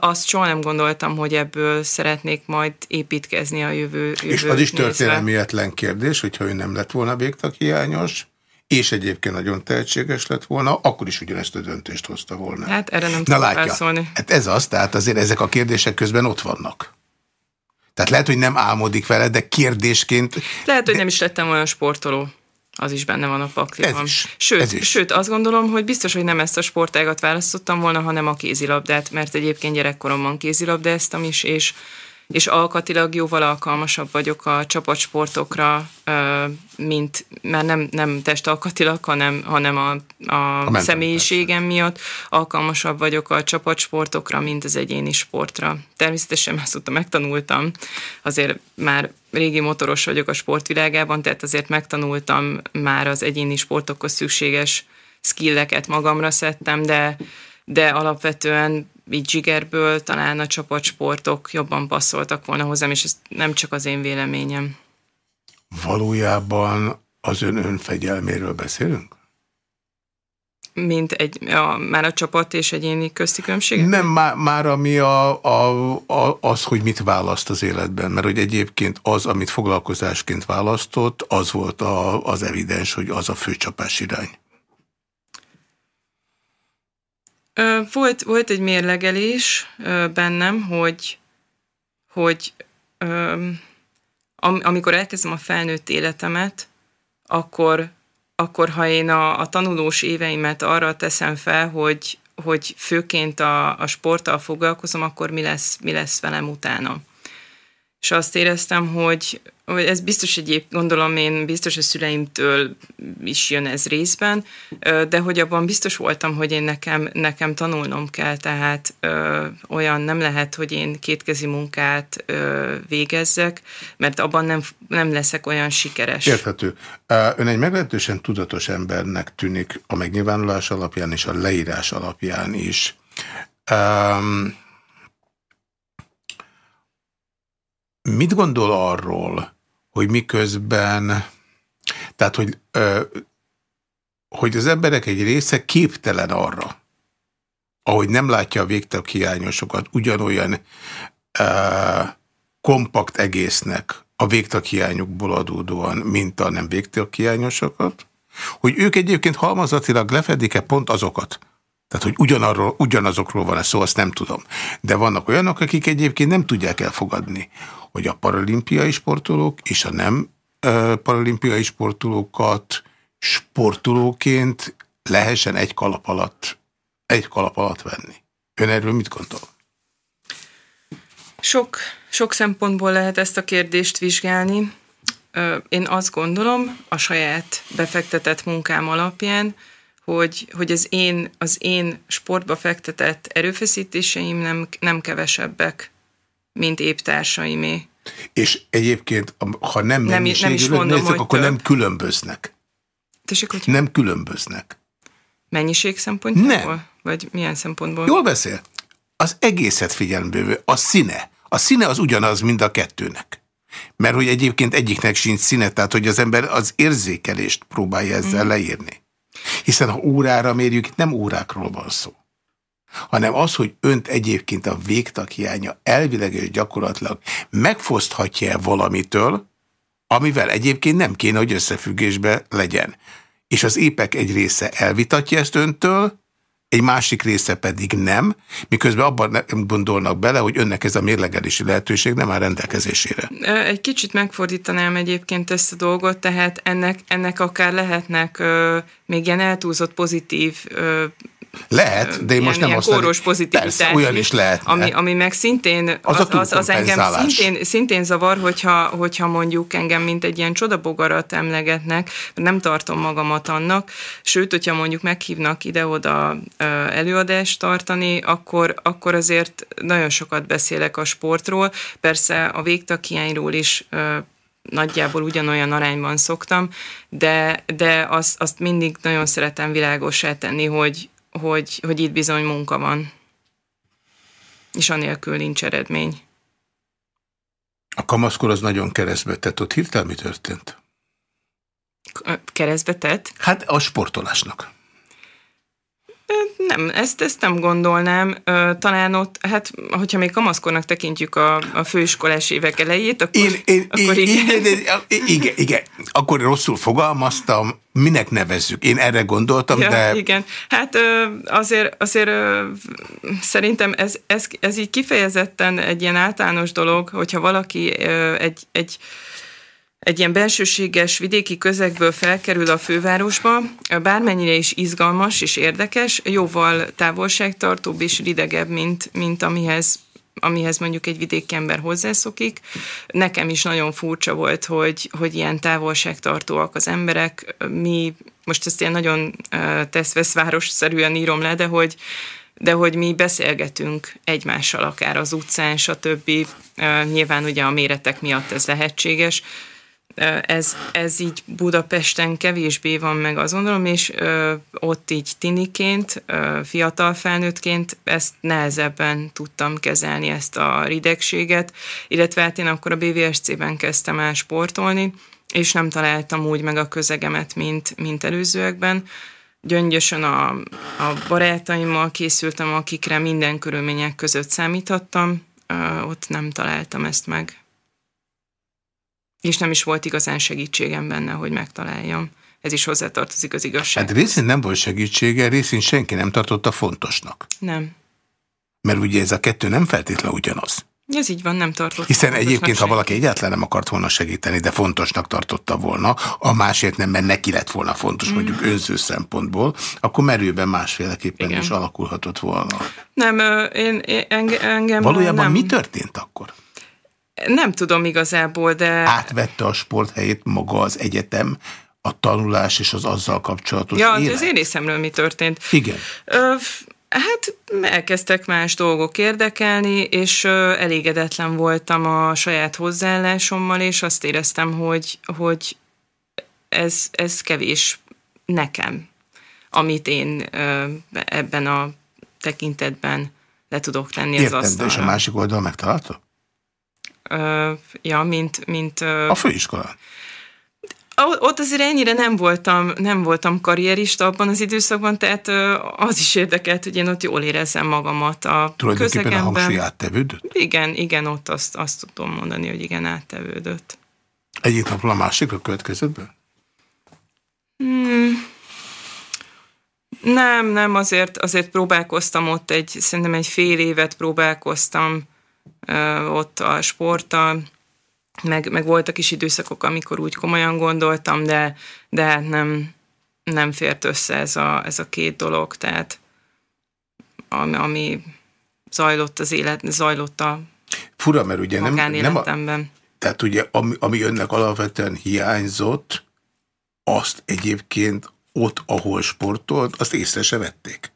Azt soha nem gondoltam, hogy ebből szeretnék majd építkezni a jövő, jövő És az is történelmietlen kérdés, hogyha ő nem lett volna hiányos, és egyébként nagyon tehetséges lett volna, akkor is ugyanezt a döntést hozta volna. Hát erre nem tudom felszólni. Hát ez az, tehát azért ezek a kérdések közben ott vannak. Tehát lehet, hogy nem álmodik vele, de kérdésként... Lehet, hogy nem is lettem olyan sportoló az is benne van a pakliban. Sőt, ez is. sőt, azt gondolom, hogy biztos, hogy nem ezt a sportágat választottam volna, hanem a kézilabdát, mert egyébként gyerekkoromban kézilabdáztam is, és és alkatilag jóval alkalmasabb vagyok a csapatsportokra, mint már nem, nem testalkatilag, hanem, hanem a, a, a személyiségem miatt alkalmasabb vagyok a csapatsportokra, mint az egyéni sportra. Természetesen ezt tudtam, megtanultam, azért már régi motoros vagyok a sportvilágában, tehát azért megtanultam már az egyéni sportokhoz szükséges skilleket magamra szedtem, de, de alapvetően így zsigerből talán a csapatsportok jobban passzoltak volna hozzám, és ez nem csak az én véleményem. Valójában az ön önfegyelméről beszélünk? Mint egy, a, már a csapat és egyéni közti különbség? Nem, már, már ami a, a, a, az, hogy mit választ az életben, mert hogy egyébként az, amit foglalkozásként választott, az volt a, az evidens, hogy az a főcsapás irány. Volt, volt egy mérlegelés bennem, hogy, hogy amikor elkezdem a felnőtt életemet, akkor, akkor ha én a, a tanulós éveimet arra teszem fel, hogy, hogy főként a, a sporttal foglalkozom, akkor mi lesz, mi lesz velem utána. És azt éreztem, hogy, hogy ez biztos egyéb, gondolom én, biztos a szüleimtől is jön ez részben, de hogy abban biztos voltam, hogy én nekem, nekem tanulnom kell, tehát ö, olyan nem lehet, hogy én kétkezi munkát ö, végezzek, mert abban nem, nem leszek olyan sikeres. Érthető. Ön egy meglehetősen tudatos embernek tűnik a megnyilvánulás alapján és a leírás alapján is. Um, Mit gondol arról, hogy miközben, tehát hogy, ö, hogy az emberek egy része képtelen arra, ahogy nem látja a végtag hiányosokat, ugyanolyan ö, kompakt egésznek a végtag hiányokból adódóan, mint a nem végtag hiányosokat, hogy ők egyébként halmazatilag lefedik-e pont azokat, tehát, hogy ugyanarról, ugyanazokról van-e szó, azt nem tudom. De vannak olyanok, akik egyébként nem tudják elfogadni, hogy a paralimpiai sportolók és a nem paralimpiai sportolókat sportolóként lehessen egy kalap alatt, egy kalap alatt venni. Ön erről mit gondol? Sok, sok szempontból lehet ezt a kérdést vizsgálni. Én azt gondolom, a saját befektetett munkám alapján, hogy, hogy az, én, az én sportba fektetett erőfeszítéseim nem, nem kevesebbek, mint épp társaimé. És egyébként, ha nem nem, nézzük, akkor több. nem különböznek. Tessék, hogy... Nem különböznek. Mennyiség szempontjából? Nem. Vagy milyen szempontból? Jól beszél. Az egészet figyelembe a színe. A színe az ugyanaz, mind a kettőnek. Mert hogy egyébként egyiknek sincs színe, tehát hogy az ember az érzékelést próbálja ezzel mm. leírni. Hiszen ha órára mérjük, itt nem órákról van szó hanem az, hogy önt egyébként a végtag hiánya elvileg és gyakorlatilag megfoszthatja -e valamitől, amivel egyébként nem kéne, hogy összefüggésbe legyen. És az épek egy része elvitatja ezt öntől, egy másik része pedig nem, miközben abban nem gondolnak bele, hogy önnek ez a mérlegelési lehetőség nem áll rendelkezésére. Egy kicsit megfordítanám egyébként ezt a dolgot, tehát ennek, ennek akár lehetnek ö, még ilyen eltúlzott pozitív ö, lehet, de én most nem azt kóros pozitivitás persze, olyan is lehet. Ami, ami meg szintén az, az, az, az engem szintén, szintén zavar, hogyha, hogyha mondjuk engem mint egy ilyen csodabogarat emlegetnek, nem tartom magamat annak, sőt, hogyha mondjuk meghívnak ide-oda előadást tartani, akkor, akkor azért nagyon sokat beszélek a sportról, persze a végtakiányról is nagyjából ugyanolyan arányban szoktam, de, de azt, azt mindig nagyon szeretem világosá tenni, hogy, hogy, hogy itt bizony munka van, és anélkül nincs eredmény. A kamaszkor az nagyon keresztbe tett. Ott hirtelen mi történt? Keresztbe tett? Hát a sportolásnak. Nem, ezt, ezt nem gondolnám. Talán ott, hát, hogyha még kamaszkornak tekintjük a, a főiskolás évek elejét, akkor, én, én, akkor én, igen. Igen, igen. Igen, akkor rosszul fogalmaztam, minek nevezzük? Én erre gondoltam, ja, de... Igen, hát azért, azért szerintem ez, ez, ez így kifejezetten egy ilyen általános dolog, hogyha valaki egy, egy egy ilyen belsőséges vidéki közegből felkerül a fővárosba, bármennyire is izgalmas és érdekes, jóval távolságtartóbb és ridegebb, mint, mint amihez amihez mondjuk egy vidéki ember hozzászokik. Nekem is nagyon furcsa volt, hogy, hogy ilyen távolságtartóak az emberek. Mi, most ezt ilyen nagyon teszveszváros-szerűen írom le, de hogy, de hogy mi beszélgetünk egymással akár az utcán, stb. Nyilván ugye a méretek miatt ez lehetséges, ez, ez így Budapesten kevésbé van meg gondolom, és ö, ott így tiniként, ö, fiatal felnőttként ezt nehezebben tudtam kezelni, ezt a ridegséget, illetve hát én akkor a BVSC-ben kezdtem el sportolni, és nem találtam úgy meg a közegemet, mint, mint előzőekben. Gyöngyösen a, a barátaimmal készültem, akikre minden körülmények között számíthattam, ö, ott nem találtam ezt meg és nem is volt igazán segítségem benne, hogy megtaláljam. Ez is hozzátartozik az igazság. Hát részén nem volt segítsége, részén senki nem tartotta fontosnak. Nem. Mert ugye ez a kettő nem feltétlenül ugyanaz. Ez így van, nem tartott. Hiszen egyébként, ha valaki egyáltalán nem akart volna segíteni, de fontosnak tartotta volna, a másért nem, mert neki lett volna fontos, mm. mondjuk önző szempontból, akkor merőben másféleképpen Igen. is alakulhatott volna. Nem, én, én engem Valójában nem. mi történt akkor? Nem tudom igazából, de... Átvette a sporthelyét maga az egyetem, a tanulás és az azzal kapcsolatos Ja, élet? az én részemről mi történt. Igen. Ö, hát elkezdtek más dolgok érdekelni, és elégedetlen voltam a saját hozzáállásommal, és azt éreztem, hogy, hogy ez, ez kevés nekem, amit én ebben a tekintetben le tudok tenni Értem, az asztalra. és a másik oldal megtalálta? Ja, mint... mint a főiskolán. Ott azért ennyire nem voltam, nem voltam karrierista abban az időszakban, tehát az is érdekelt, hogy én ott jól érezzem magamat a Tulajdonképpen a hangsúly áttevődött? Igen, igen, ott azt, azt tudom mondani, hogy igen, áttevődött. Egyik napról a másikra következett be? Hmm. Nem, nem, azért, azért próbálkoztam ott egy, szerintem egy fél évet próbálkoztam ott a sporttal, meg, meg voltak is időszakok, amikor úgy komolyan gondoltam, de, de hát nem, nem fért össze ez a, ez a két dolog, tehát ami, ami zajlott az élet, zajlott a Fura, mert ugye nem, nem a, tehát ugye ami, ami önnek alapvetően hiányzott, azt egyébként ott, ahol sportolt, azt észre se vették.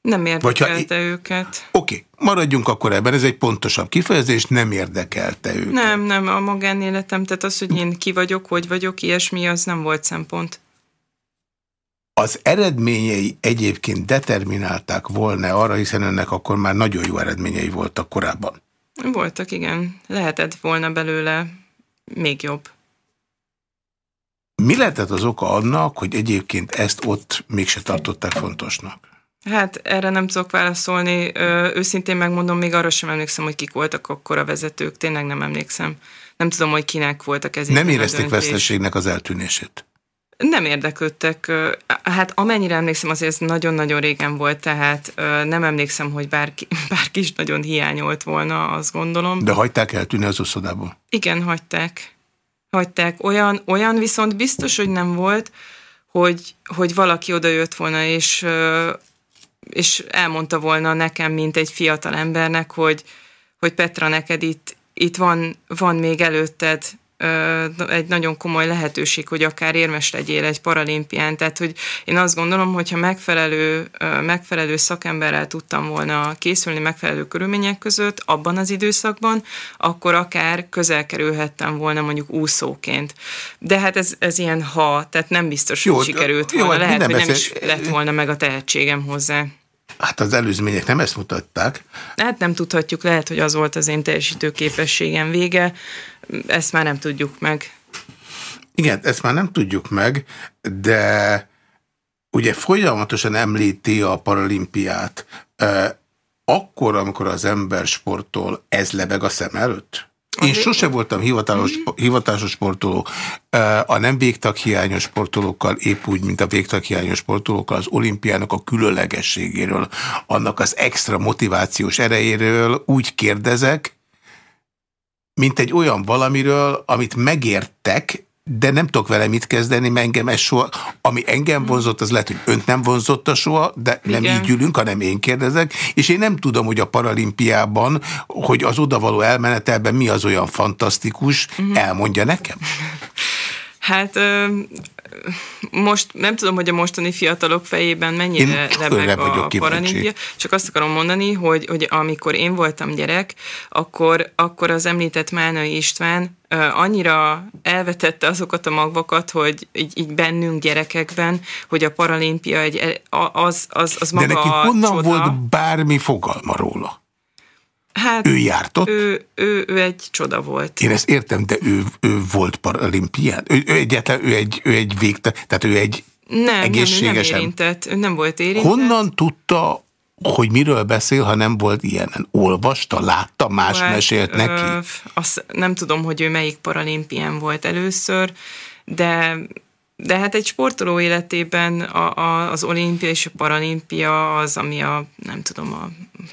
Nem érdekelte ha, őket. Oké, okay, maradjunk akkor ebben, ez egy pontosabb kifejezés, nem érdekelte őket. Nem, nem, a magánéletem, tehát az, hogy én ki vagyok, hogy vagyok, ilyesmi, az nem volt szempont. Az eredményei egyébként determinálták volna arra, hiszen önnek akkor már nagyon jó eredményei voltak korábban. Voltak, igen. Lehetett volna belőle még jobb. Mi lehetett az oka annak, hogy egyébként ezt ott mégse tartották fontosnak? Hát erre nem tudok válaszolni. Ö, őszintén megmondom, még arra sem emlékszem, hogy kik voltak akkor a vezetők. Tényleg nem emlékszem. Nem tudom, hogy kinek voltak ezek. Nem érezték veszteségnek az eltűnését? Nem érdeklődtek. Hát amennyire emlékszem, azért ez nagyon-nagyon régen volt, tehát nem emlékszem, hogy bárki, [laughs] bárki is nagyon hiányolt volna, azt gondolom. De hagyták eltűnni az oszodából? Igen, hagyták. Hagyták. Olyan, olyan viszont biztos, hogy nem volt, hogy, hogy valaki oda jött volna, és, és elmondta volna nekem, mint egy fiatal embernek, hogy, hogy Petra, neked itt, itt van, van még előtted egy nagyon komoly lehetőség, hogy akár érmes legyél egy paralimpián. Tehát, hogy én azt gondolom, hogyha megfelelő, megfelelő szakemberrel tudtam volna készülni megfelelő körülmények között abban az időszakban, akkor akár közel kerülhettem volna mondjuk úszóként. De hát ez, ez ilyen ha, tehát nem biztos, hogy jó, sikerült volna. Jó, Lehet, hogy nem is lett volna meg a tehetségem hozzá. Hát az előzmények nem ezt mutatták. Hát nem tudhatjuk, lehet, hogy az volt az én teljesítő képességem vége, ezt már nem tudjuk meg. Igen, ezt már nem tudjuk meg, de ugye folyamatosan említi a paralimpiát. Akkor, amikor az ember sportol, ez lebeg a szem előtt? Én sose voltam hivatalos, hivatásos sportoló. A nem végtaghiányos sportolókkal, épp úgy, mint a végtaghiányos sportolókkal, az olimpiának a különlegességéről, annak az extra motivációs erejéről úgy kérdezek, mint egy olyan valamiről, amit megértek, de nem tudok vele mit kezdeni, mert engem ez soha, ami engem vonzott, az lehet, hogy önt nem vonzotta soha, de nem Igen. így ülünk, hanem én kérdezek, és én nem tudom, hogy a paralimpiában, hogy az odavaló elmenetelben mi az olyan fantasztikus, uh mhm. -huh. elmondja nekem? Hát most nem tudom, hogy a mostani fiatalok fejében mennyire lebeg a paralimpia, csak azt akarom mondani, hogy, hogy amikor én voltam gyerek, akkor, akkor az említett Málnai István annyira elvetette azokat a magvakat, hogy így, így bennünk gyerekekben, hogy a paralimpia egy, az, az, az maga De neki honnan csoda. volt bármi fogalma róla? Hát, ő járt ott? Ő, ő, ő egy csoda volt. Én ezt értem, de ő, ő volt paralimpián? Ő, ő egyetlen, ő egy, ő egy végte, tehát ő egy nem, egészségesen... Nem, ő nem érintett, ő nem volt érintett. Honnan tudta, hogy miről beszél, ha nem volt ilyen? Olvasta, látta, más hát, mesélt neki? Ö, azt nem tudom, hogy ő melyik paralimpián volt először, de de hát egy sportoló életében a, a, az olimpia és a paralimpia az, ami a, nem tudom, a,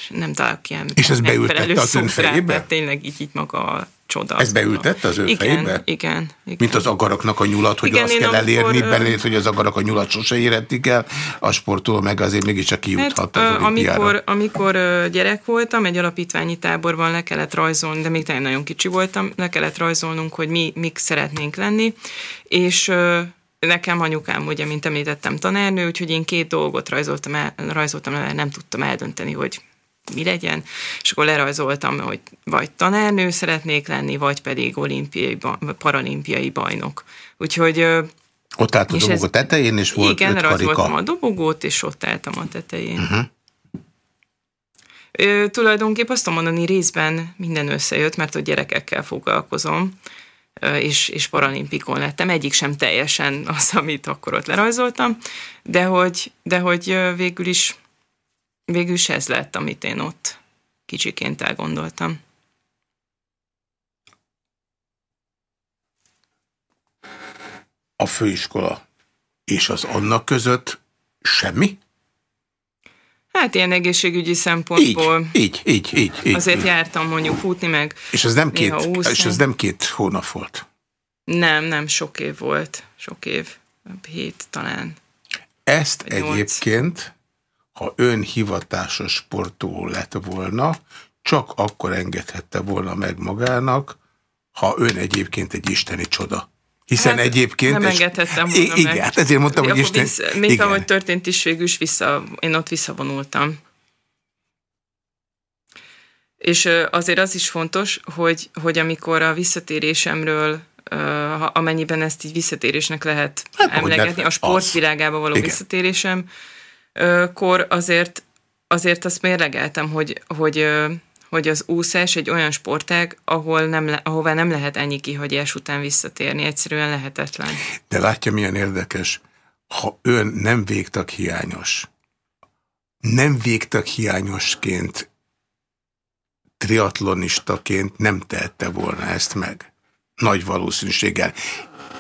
nem találok ilyen És ez beültette az ön fejébe? Tényleg így, így maga a csoda. Ez beültette az ön igen, fejébe? Igen, igen. Mint az agaraknak a nyulat, hogy igen, azt kell elérni, amikor, belét, hogy az agarak a nyulat sose érettik el, a sportoló meg azért mégiscsak kijuthat hát, az amikor, amikor gyerek voltam, egy alapítványi táborban le kellett rajzolni, de még nagyon kicsi voltam, le kellett rajzolnunk, hogy mi mik szeretnénk lenni, és nekem anyukám, ugye, mint említettem, tanárnő, úgyhogy én két dolgot rajzoltam el, rajzoltam el, nem tudtam eldönteni, hogy mi legyen, és akkor lerajzoltam, hogy vagy tanárnő szeretnék lenni, vagy pedig olimpiai, paralimpiai bajnok. Úgyhogy ott állt a dobogó ez, tetején, és volt Igen, rajzoltam a dobogót, és ott álltam a tetején. Uh -huh. Ö, tulajdonképp azt tudom mondani, részben minden összejött, mert a gyerekekkel foglalkozom, és, és paralimpikon lettem. Egyik sem teljesen [laughs] az, amit akkor ott lerajzoltam, de hogy, de hogy végül is végül is ez lett, amit én ott kicsiként elgondoltam. A főiskola és az annak között semmi? Hát ilyen egészségügyi szempontból. Így, így, így. így azért így. jártam mondjuk futni meg. És ez nem két, és ez nem két hónap volt? Nem, nem, sok év volt. Sok év. Hét talán. Ezt egyébként, ha ön hivatásos sportoló lett volna, csak akkor engedhette volna meg magának, ha ön egyébként egy isteni csoda. Hiszen hát egyébként... Nem engedhettem volna Igen, meg. hát ezért mondtam, hogy Isten... Vissza, mint igen. ahogy történt is, végül is vissza, én ott visszavonultam. És azért az is fontos, hogy, hogy amikor a visszatérésemről, amennyiben ezt így visszatérésnek lehet hát, emlegetni, a sportvilágába való igen. visszatérésem, kor azért, azért azt mérlegeltem, hogy, hogy hogy az úszás egy olyan sportág, ahol nem le, ahová nem lehet ennyi kihagyás után visszatérni, egyszerűen lehetetlen. De látja, milyen érdekes, ha ön nem végtag hiányos, nem végtag hiányosként, triatlonistaként nem tehette volna ezt meg. Nagy valószínűséggel.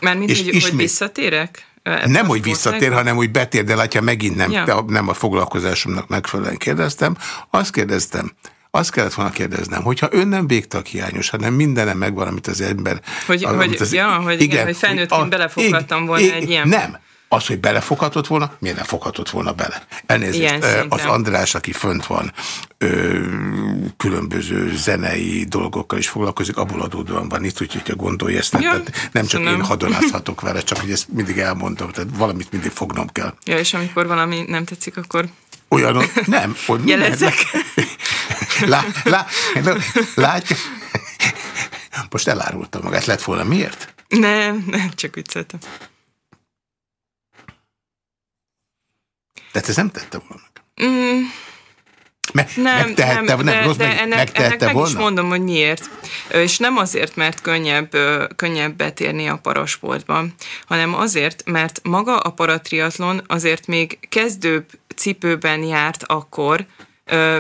Mármint, és hogy, ismét, hogy visszatérek? Nem, hogy visszatér, hanem hogy betér, de látja, megint nem, ja. nem a foglalkozásomnak megfelelően kérdeztem. Azt kérdeztem, azt kellett volna kérdeznem, hogyha ön nem hiányos, hanem mindenem megvan, amit az ember... Hogy, hogy, az, ja, hogy, igen, igen, hogy felnőttként belefoghattam volna igen, egy ilyen... Nem, az, hogy belefoghatott volna, miért ne foghatott volna bele? Elnézést, az András, aki fönt van, ö, különböző zenei dolgokkal is foglalkozik, abból adódóan van itt, úgyhogy gondolja ezt, ja, tehát nem csak én hadonázhatok vele, csak hogy ezt mindig elmondom, tehát valamit mindig fognom kell. Ja, és amikor valami nem tetszik, akkor... Olyan, nem, hogy Jelezzek. [laughs] Lá, lá, látja? Most elárulta magát, lett volna miért? Nem, nem, csak vicceltem. Tehát ez nem tette volna? Mm. Me, nem, megtehette, nem, nem, rossz, de meg, ennek, megtehette ennek volna? meg is mondom, hogy miért. És nem azért, mert könnyebb, könnyebb betérni a parasportba, hanem azért, mert maga a paratriatlon azért még kezdőbb cipőben járt akkor,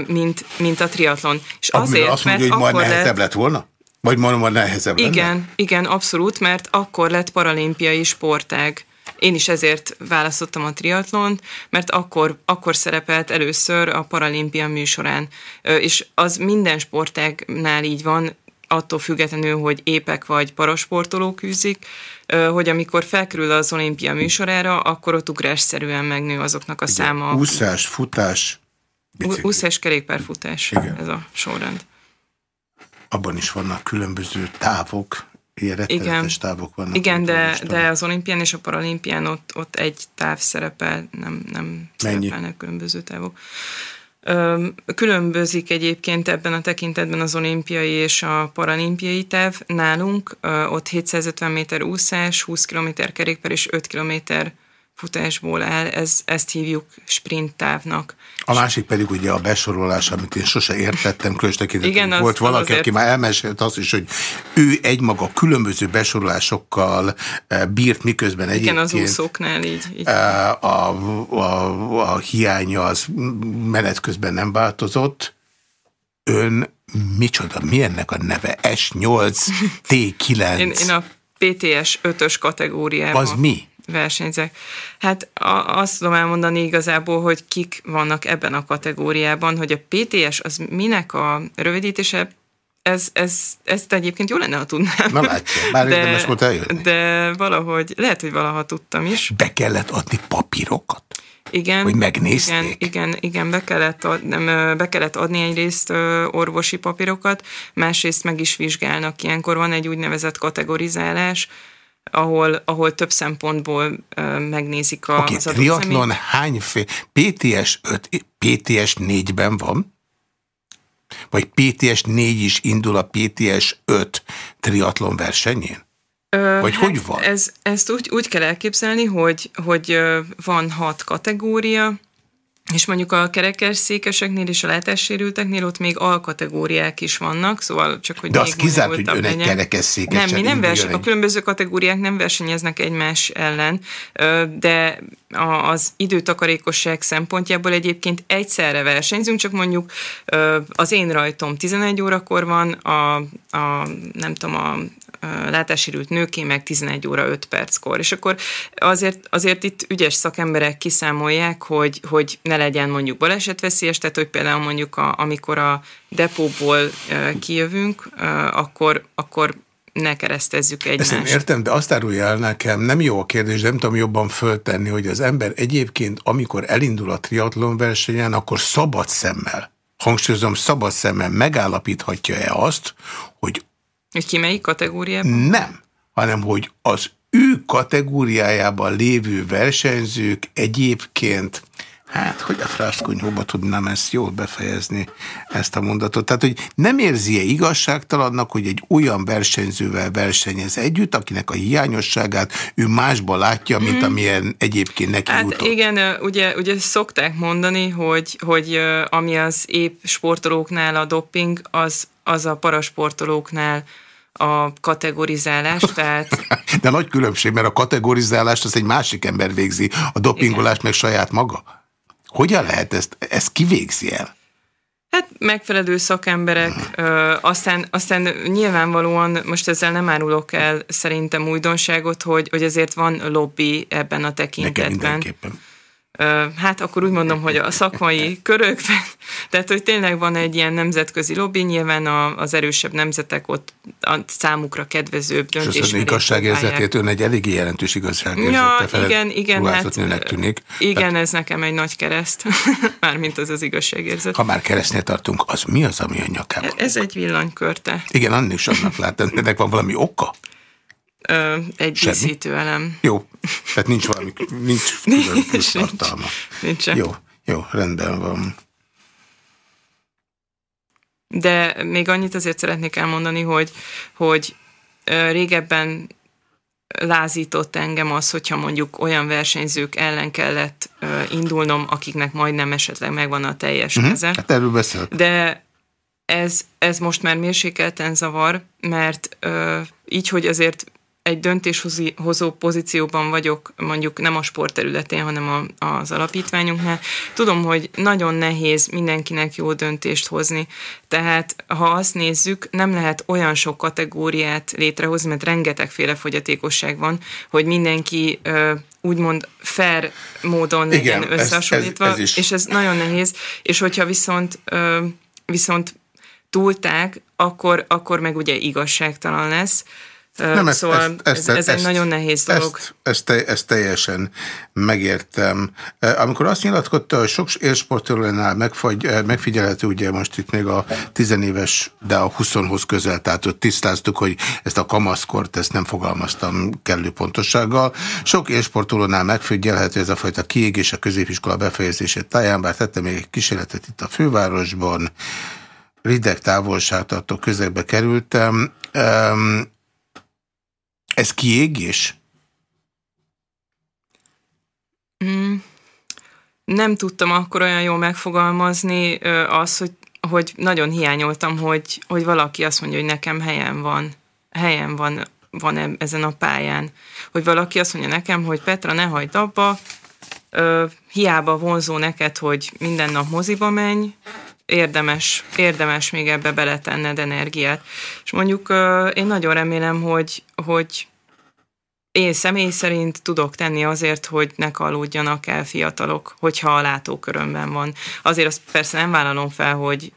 mint, mint a triatlon. És azért, azt mondja, mert hogy majd nehezebb lett, volna? Vagy mondom, hogy nehezebb Igen, lenne? igen, abszolút, mert akkor lett paralimpiai sportág. Én is ezért választottam a triatlont, mert akkor, akkor szerepelt először a paralimpia műsorán. És az minden sportágnál így van, attól függetlenül, hogy épek vagy parasportolók küzdik, hogy amikor felkerül az olimpia műsorára, akkor ott ugrásszerűen megnő azoknak a Ugye, száma. Úszás, futás, Úszás kerékpárfutás, Igen. ez a sorrend. Abban is vannak különböző távok, ilyen Igen. távok vannak. Igen, de, de az olimpián és a paralimpián ott, ott egy táv szerepel, nem, nem szerepelnek különböző távok. Különbözik egyébként ebben a tekintetben az olimpiai és a paralimpiai táv. Nálunk ott 750 méter úszás, 20 km kerékpár és 5 km futásból áll, ez, ezt hívjuk sprint távnak. A másik pedig ugye a besorolás, amit én sose értettem, különösen volt valaki, azért... aki már elmesélt azt is, hogy ő egymaga különböző besorolásokkal eh, bírt, miközben egyébként... Igen, az úszóknál így. így. Eh, a, a, a hiánya az menet közben nem változott. Ön micsoda, mi ennek a neve? S8, T9? Én, én a PTS 5-ös kategóriában. Az mi? Versenyzek. Hát a, azt tudom elmondani igazából, hogy kik vannak ebben a kategóriában, hogy a PTS az minek a rövidítése, ez, ez, ezt egyébként jó lenne, ha tudnám. Na látja, már de, érdemes volt eljönni. De valahogy, lehet, hogy valaha tudtam is. Be kellett adni papírokat? Igen. Hogy megnézték? Igen, igen, igen be, kellett ad, nem, be kellett adni egyrészt orvosi papírokat, másrészt meg is vizsgálnak. Ilyenkor van egy úgynevezett kategorizálás, ahol, ahol több szempontból uh, megnézik a, okay, az adott triatlon hány fél? PTS 5, PTS 4-ben van? Vagy PTS 4 is indul a PTS 5 triatlon versenyén? Ö, Vagy hát hogy van? Ez, ezt úgy, úgy kell elképzelni, hogy, hogy van hat kategória, és mondjuk a kerekesszékeseknél és a látássérülteknél ott még alkategóriák is vannak, szóval csak hogy De az kizárt, hogy ön egy kerekesszékes. Nem, mi nem verseny, a különböző kategóriák nem versenyeznek egymás ellen, de az időtakarékosság szempontjából egyébként egyszerre versenyzünk, csak mondjuk az én rajtom 11 órakor van, a, a nem tudom, a látássérült nőké meg 11 óra 5 perckor. És akkor azért, azért itt ügyes szakemberek kiszámolják, hogy, hogy ne legyen mondjuk balesetveszélyes, tehát hogy például mondjuk a, amikor a depóból kijövünk, akkor, akkor ne keresztezzük egymást. Ezt én értem, de azt árulja el nekem, nem jó a kérdés, de nem tudom jobban föltenni, hogy az ember egyébként, amikor elindul a triatlon versenyen, akkor szabad szemmel, hangsúlyozom, szabad szemmel megállapíthatja-e azt, hogy... Hogy ki melyik kategóriában? Nem, hanem hogy az ő kategóriájában lévő versenyzők egyébként Hát, hogy a frászkonyhóba tudnám ezt jól befejezni, ezt a mondatot. Tehát, hogy nem érzi-e igazságtalannak, hogy egy olyan versenyzővel versenyez együtt, akinek a hiányosságát ő másba látja, mint mm. amilyen egyébként neki hát jutott. igen, ugye, ugye szokták mondani, hogy, hogy ami az épp sportolóknál a doping, az, az a parasportolóknál a kategorizálás, [laughs] tehát... De nagy különbség, mert a kategorizálást az egy másik ember végzi, a dopingolást Igen. meg saját maga. Hogyan lehet ezt, ezt kivégzi el? Hát megfelelő szakemberek, ö, aztán, aztán nyilvánvalóan, most ezzel nem árulok el szerintem újdonságot, hogy, hogy azért van lobby ebben a tekintetben. Nekem mindenképpen hát akkor úgy mondom, hogy a szakmai körökben, [laughs] tehát hogy tényleg van egy ilyen nemzetközi lobby, nyilván az erősebb nemzetek ott a számukra kedvezőbb döntés. És az igazságérzetét ön egy eléggé jelentős igazságérzete ja, igen, igen, hát, tűnik. Igen, Tehát, ez nekem egy nagy kereszt, [laughs] mármint az az igazságérzet. Ha már keresztnél tartunk, az mi az, ami a nyakában? Ez egy villanykörte. Igen, annak is annak lát, ennek van valami oka? Ö, egy Semmi? díszítőelem. Jó, tehát nincs valami, nincs, [laughs] nincs tartalma. Nincsen. Jó, jó, rendben van. De még annyit azért szeretnék elmondani, hogy, hogy régebben lázított engem az, hogyha mondjuk olyan versenyzők ellen kellett indulnom, akiknek majdnem esetleg megvan a teljes uh mhm. -huh. keze. Hát erről beszélek. De ez, ez most már mérsékelten zavar, mert ö, így, hogy azért egy döntéshozó pozícióban vagyok, mondjuk nem a sportterületén, hanem a, az alapítványunknál, tudom, hogy nagyon nehéz mindenkinek jó döntést hozni. Tehát, ha azt nézzük, nem lehet olyan sok kategóriát létrehozni, mert rengetegféle fogyatékosság van, hogy mindenki ö, úgymond fair módon Igen, legyen összehasonlítva, ez, ez, ez is. és ez nagyon nehéz. És hogyha viszont, ö, viszont túlták, akkor, akkor meg ugye igazságtalan lesz. Nem, ezt, szóval ezt, ezt, ez, ez ezt, egy nagyon nehéz dolog. Ezt, ezt, te, ezt teljesen megértem. Amikor azt nyilatkotta, hogy sok élsportolónál megfigyelhető, ugye most itt még a tizenéves, de a 20-hoz közel, tehát ott tisztáztuk, hogy ezt a kamaszkort, ezt nem fogalmaztam kellő pontossággal. Sok élsportolónál megfigyelhető ez a fajta kiégés a középiskola befejezését táján, bár tettem még egy kísérletet itt a fővárosban, rideg távolságtartó közegbe kerültem. Um, ez kiégés? Mm, nem tudtam akkor olyan jól megfogalmazni az, hogy, hogy nagyon hiányoltam, hogy, hogy valaki azt mondja, hogy nekem helyem van. Helyem van, van ezen a pályán. Hogy valaki azt mondja nekem, hogy Petra, ne hagyd abba, ö, hiába vonzó neked, hogy minden nap moziba menj, érdemes, érdemes még ebbe beletenned energiát. És mondjuk én nagyon remélem, hogy, hogy én személy szerint tudok tenni azért, hogy ne kalódjanak el fiatalok, hogyha a látókörömben van. Azért azt persze nem vállalom fel, hogy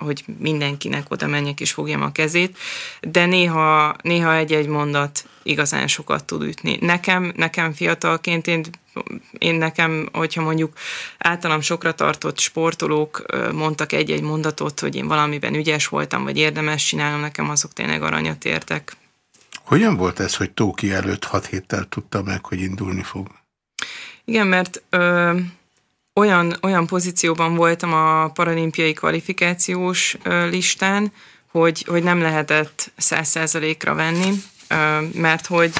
hogy mindenkinek oda menjek és fogjam a kezét, de néha, néha egy-egy mondat igazán sokat tud ütni. Nekem, nekem fiatalként én én nekem, hogyha mondjuk általam sokra tartott sportolók mondtak egy-egy mondatot, hogy én valamiben ügyes voltam, vagy érdemes csinálom, nekem azok tényleg aranyat értek. Hogyan volt ez, hogy Tóki előtt hat héttel tudta meg, hogy indulni fog? Igen, mert ö, olyan, olyan pozícióban voltam a paralimpiai kvalifikációs listán, hogy, hogy nem lehetett száz százalékra venni, mert hogy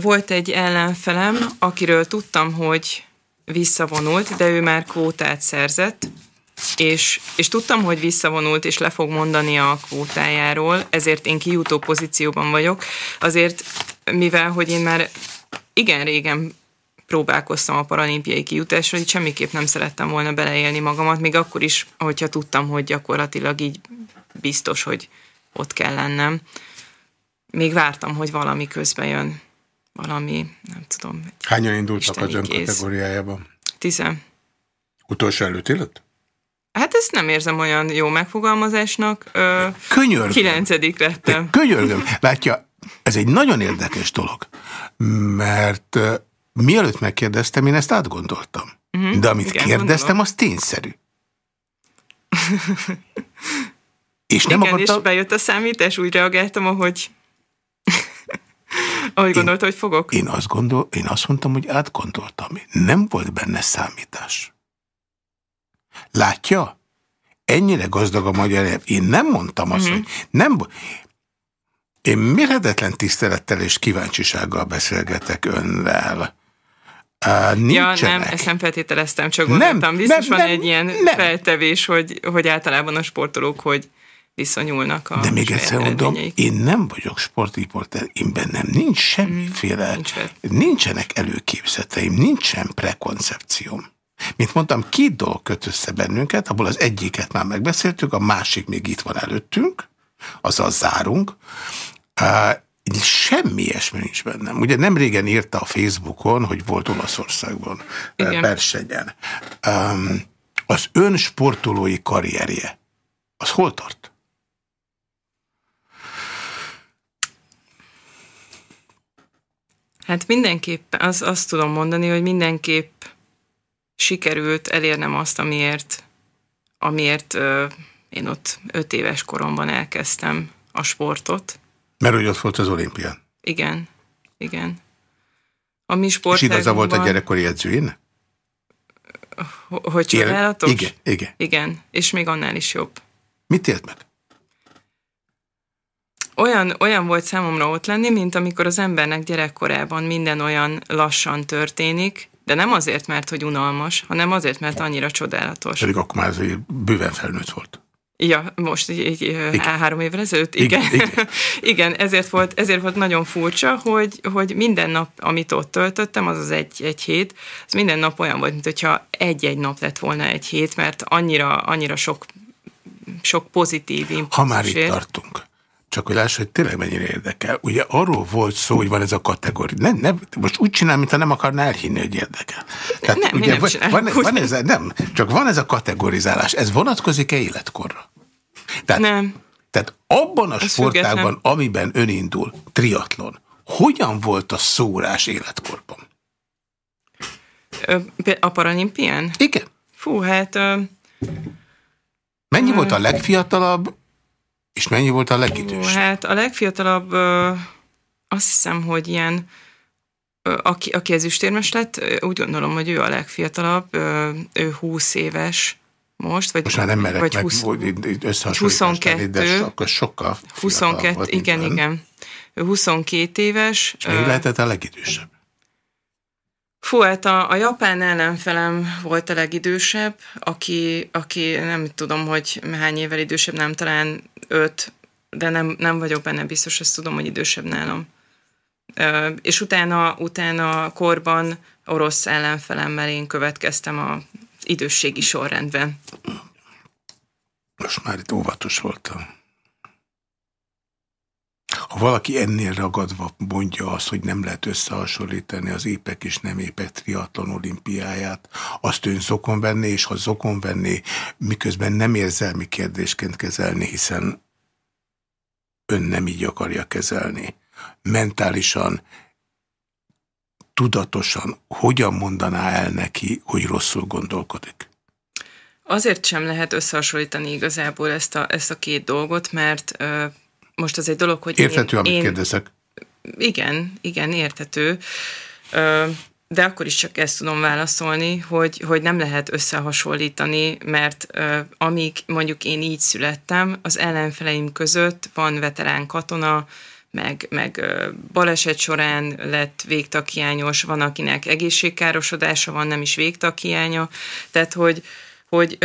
volt egy ellenfelem, akiről tudtam, hogy visszavonult, de ő már kvótát szerzett, és, és tudtam, hogy visszavonult, és le fog mondani a kvótájáról, ezért én kijutó pozícióban vagyok. Azért, mivel, hogy én már igen régen próbálkoztam a paralimpiai kijutásra, hogy semmiképp nem szerettem volna beleélni magamat, még akkor is, hogyha tudtam, hogy gyakorlatilag így biztos, hogy ott kell lennem. Még vártam, hogy valami közben jön. Valami, nem tudom. Hányan indultak az ön kategóriájában? Tizen. Utolsó előtt élet? Hát ezt nem érzem olyan jó megfogalmazásnak. Könyörgöm. Kilencedik lettem. Könyörgöm. Látja, ez egy nagyon érdekes dolog, mert mielőtt megkérdeztem, én ezt átgondoltam. Uh mhm. -huh. De amit Igen, kérdeztem, gondolom. az tényszerű. [laughs] és nem Igen, akartam... és bejött a számítás, úgy reagáltam, ahogy [laughs] ahogy én, gondolta, hogy fogok. Én azt, gondol, én azt mondtam, hogy átgondoltam. Nem volt benne számítás. Látja? Ennyire gazdag a magyar nyelv. Én nem mondtam azt, uh mhm. -huh. hogy nem... Én mérhetetlen tisztelettel és kíváncsisággal beszélgetek önnel. Uh, nincsenek. ja, nem, ezt nem feltételeztem, csak gondoltam. Nem, Biztos nem, van nem, egy ilyen nem. feltevés, hogy, hogy általában a sportolók, hogy viszonyulnak a De még egyszer mondom, én nem vagyok sportriporter, én bennem nincs semmiféle, mm, nincs nincsenek előképzeteim, nincsen prekoncepcióm. Mint mondtam, két dolog köt össze bennünket, abból az egyiket már megbeszéltük, a másik még itt van előttünk, azzal zárunk. Semmi ilyesmi nincs bennem. Ugye nem régen írta a Facebookon, hogy volt Olaszországban versenyen. Um, az ön sportolói karrierje, az hol tart? Hát mindenképp, az, azt tudom mondani, hogy mindenképp sikerült elérnem azt, amiért, amiért ö, én ott öt éves koromban elkezdtem a sportot. Mert hogy ott volt az olimpián? Igen, igen. A mi És igaza volt a gyerekkori edzőjén? Hogy csodálatos? Igen, igen. Igen, és még annál is jobb. Mit élt meg? Olyan, olyan volt számomra ott lenni, mint amikor az embernek gyerekkorában minden olyan lassan történik, de nem azért, mert hogy unalmas, hanem azért, mert annyira csodálatos. Pedig akkor már azért bőven felnőtt volt. Ja, most így, így igen. három évvel ezelőtt? Igen. Igen, igen. [laughs] igen ezért, volt, ezért volt nagyon furcsa, hogy, hogy minden nap, amit ott töltöttem, az az egy, egy hét, az minden nap olyan volt, mint hogyha egy-egy nap lett volna egy hét, mert annyira, annyira sok, sok pozitív impulzus. Ha már itt tartunk, csak hogy láss, hogy tényleg mennyire érdekel. Ugye arról volt szó, hogy van ez a kategória. Nem, nem, most úgy csinál, mintha nem akarná elhinni, hogy érdekel. Tehát nem, ugye, nem van, van ez, nem, csak van ez a kategorizálás. Ez vonatkozik-e életkorra? Tehát, nem. Tehát abban a ez sportágban, független. amiben ön indul, triatlon, hogyan volt a szórás életkorban? A paralimpián? Igen. Fú, hát... Mennyi volt a legfiatalabb, és mennyi volt a legidősebb? Hát a legfiatalabb azt hiszem, hogy ilyen aki, aki ezüstérmes lett, úgy gondolom, hogy ő a legfiatalabb, ő 20 éves most, vagy, most már nem merek vagy 20, meg 22, de akkor sokkal 22, volt, igen, ön. igen. Ő 22 éves. És mi lehetett a legidősebb? Fú, hát a, a japán ellenfelem volt a legidősebb, aki, aki nem tudom, hogy hány évvel idősebb, nem talán öt, de nem, nem vagyok benne biztos, azt tudom, hogy idősebb nálam. És utána, utána korban orosz ellenfelemmel én következtem a idősségi sorrendben. Most már itt óvatos voltam. Ha valaki ennél ragadva mondja azt, hogy nem lehet összehasonlítani az épek és nem épek triatlon olimpiáját, azt ön zokon venné, és ha zokon venné, miközben nem érzelmi kérdésként kezelni, hiszen ön nem így akarja kezelni. Mentálisan, tudatosan, hogyan mondaná el neki, hogy rosszul gondolkodik? Azért sem lehet összehasonlítani igazából ezt a, ezt a két dolgot, mert most az egy dolog, hogy Érthető, én, amit én, kérdezek. Igen, igen, érthető. Ö, de akkor is csak ezt tudom válaszolni, hogy, hogy nem lehet összehasonlítani, mert amíg mondjuk én így születtem, az ellenfeleim között van veterán katona, meg, meg baleset során lett végtakhiányos, van, akinek egészségkárosodása van, nem is végtakhiánya, tehát hogy, hogy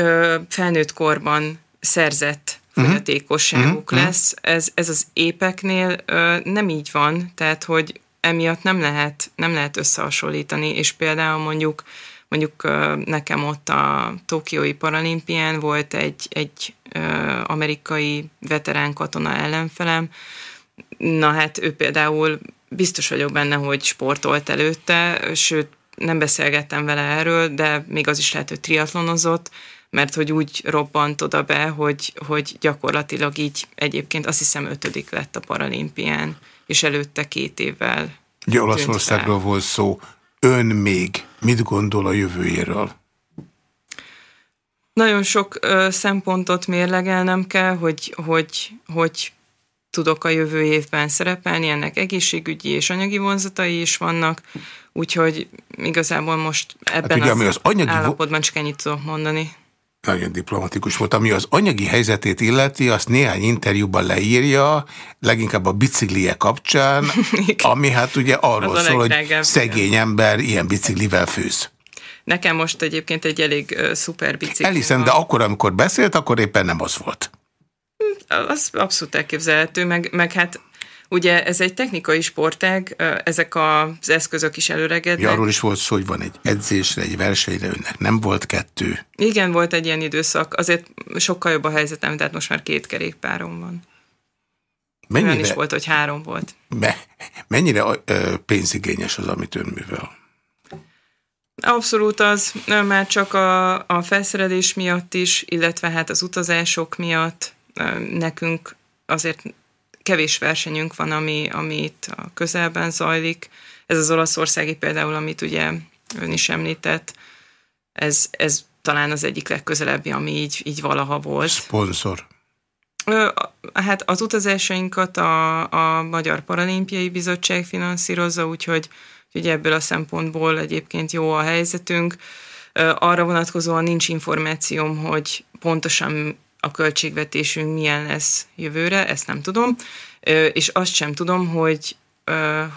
felnőtt korban szerzett. Fogyatékosságuk uh-huh. lesz. Ez, ez az épeknél ö, nem így van, tehát hogy emiatt nem lehet, nem lehet összehasonlítani, és például mondjuk mondjuk nekem ott a Tokiói paralimpián volt egy, egy amerikai veterán katona ellenfelem, na hát ő például biztos vagyok benne, hogy sportolt előtte, sőt nem beszélgettem vele erről, de még az is lehet, hogy triatlonozott, mert hogy úgy robbant oda be, hogy, hogy gyakorlatilag így egyébként azt hiszem ötödik lett a paralimpián, és előtte két évvel. Ugye Olaszországról volt szó, ön még mit gondol a jövőjéről? Nagyon sok ö, szempontot mérlegelnem kell, hogy, hogy, hogy tudok a jövő évben szerepelni, ennek egészségügyi és anyagi vonzatai is vannak, úgyhogy igazából most ebben hát ugye, az, az anyagi állapotban csak ennyit tudok mondani nagyon diplomatikus volt. Ami az anyagi helyzetét illeti, azt néhány interjúban leírja, leginkább a biciklie kapcsán, [laughs] ami hát ugye arról szól, hogy szegény ember ilyen biciklivel főz. Nekem most egyébként egy elég uh, szuper bicikli Eliszem, de akkor, amikor beszélt, akkor éppen nem az volt. Hm, az abszolút elképzelhető, meg, meg hát Ugye ez egy technikai sportág, ezek az eszközök is előregednek. Ja, arról is volt szó, hogy van egy edzésre, egy versenyre, önnek nem volt kettő. Igen, volt egy ilyen időszak, azért sokkal jobb a helyzetem, tehát most már két kerékpárom van. Mennyire, Olyan is volt, hogy három volt. Me, mennyire ö, pénzigényes az, amit ön művel? Abszolút az, már csak a, a felszerelés miatt is, illetve hát az utazások miatt nekünk azért kevés versenyünk van, ami, ami itt a közelben zajlik. Ez az olaszországi például, amit ugye ön is említett, ez, ez talán az egyik legközelebbi, ami így, így valaha volt. Sponsor. Hát az utazásainkat a, a Magyar Paralimpiai Bizottság finanszírozza, úgyhogy, úgyhogy ebből a szempontból egyébként jó a helyzetünk. Arra vonatkozóan nincs információm, hogy pontosan a költségvetésünk milyen lesz jövőre, ezt nem tudom, és azt sem tudom, hogy,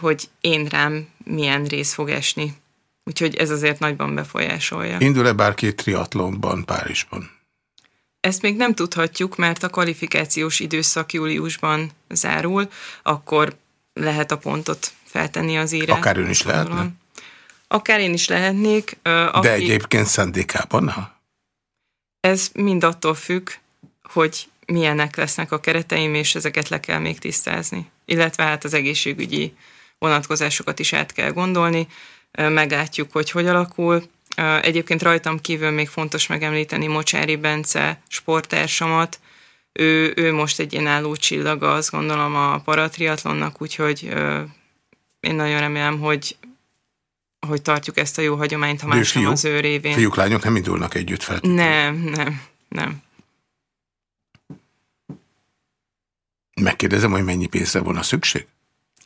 hogy én rám milyen rész fog esni. Úgyhogy ez azért nagyban befolyásolja. Indul-e bárki triatlonban Párizsban? Ezt még nem tudhatjuk, mert a kvalifikációs időszak júliusban zárul, akkor lehet a pontot feltenni az írás. Akár ön is lehetne? Akár én is lehetnék. Aki... De egyébként szándékában, ha? Ez mind attól függ, hogy milyenek lesznek a kereteim, és ezeket le kell még tisztázni. Illetve hát az egészségügyi vonatkozásokat is át kell gondolni, meglátjuk, hogy hogy alakul. Egyébként rajtam kívül még fontos megemlíteni Mocsári Bence sporttársamat, ő, ő most egy ilyen álló csillaga, azt gondolom a paratriatlonnak, úgyhogy én nagyon remélem, hogy hogy tartjuk ezt a jó hagyományt, ha más az ő révén. Fiúk, lányok nem indulnak együtt fel? Nem, nem, nem. Megkérdezem, hogy mennyi pénzre volna szükség?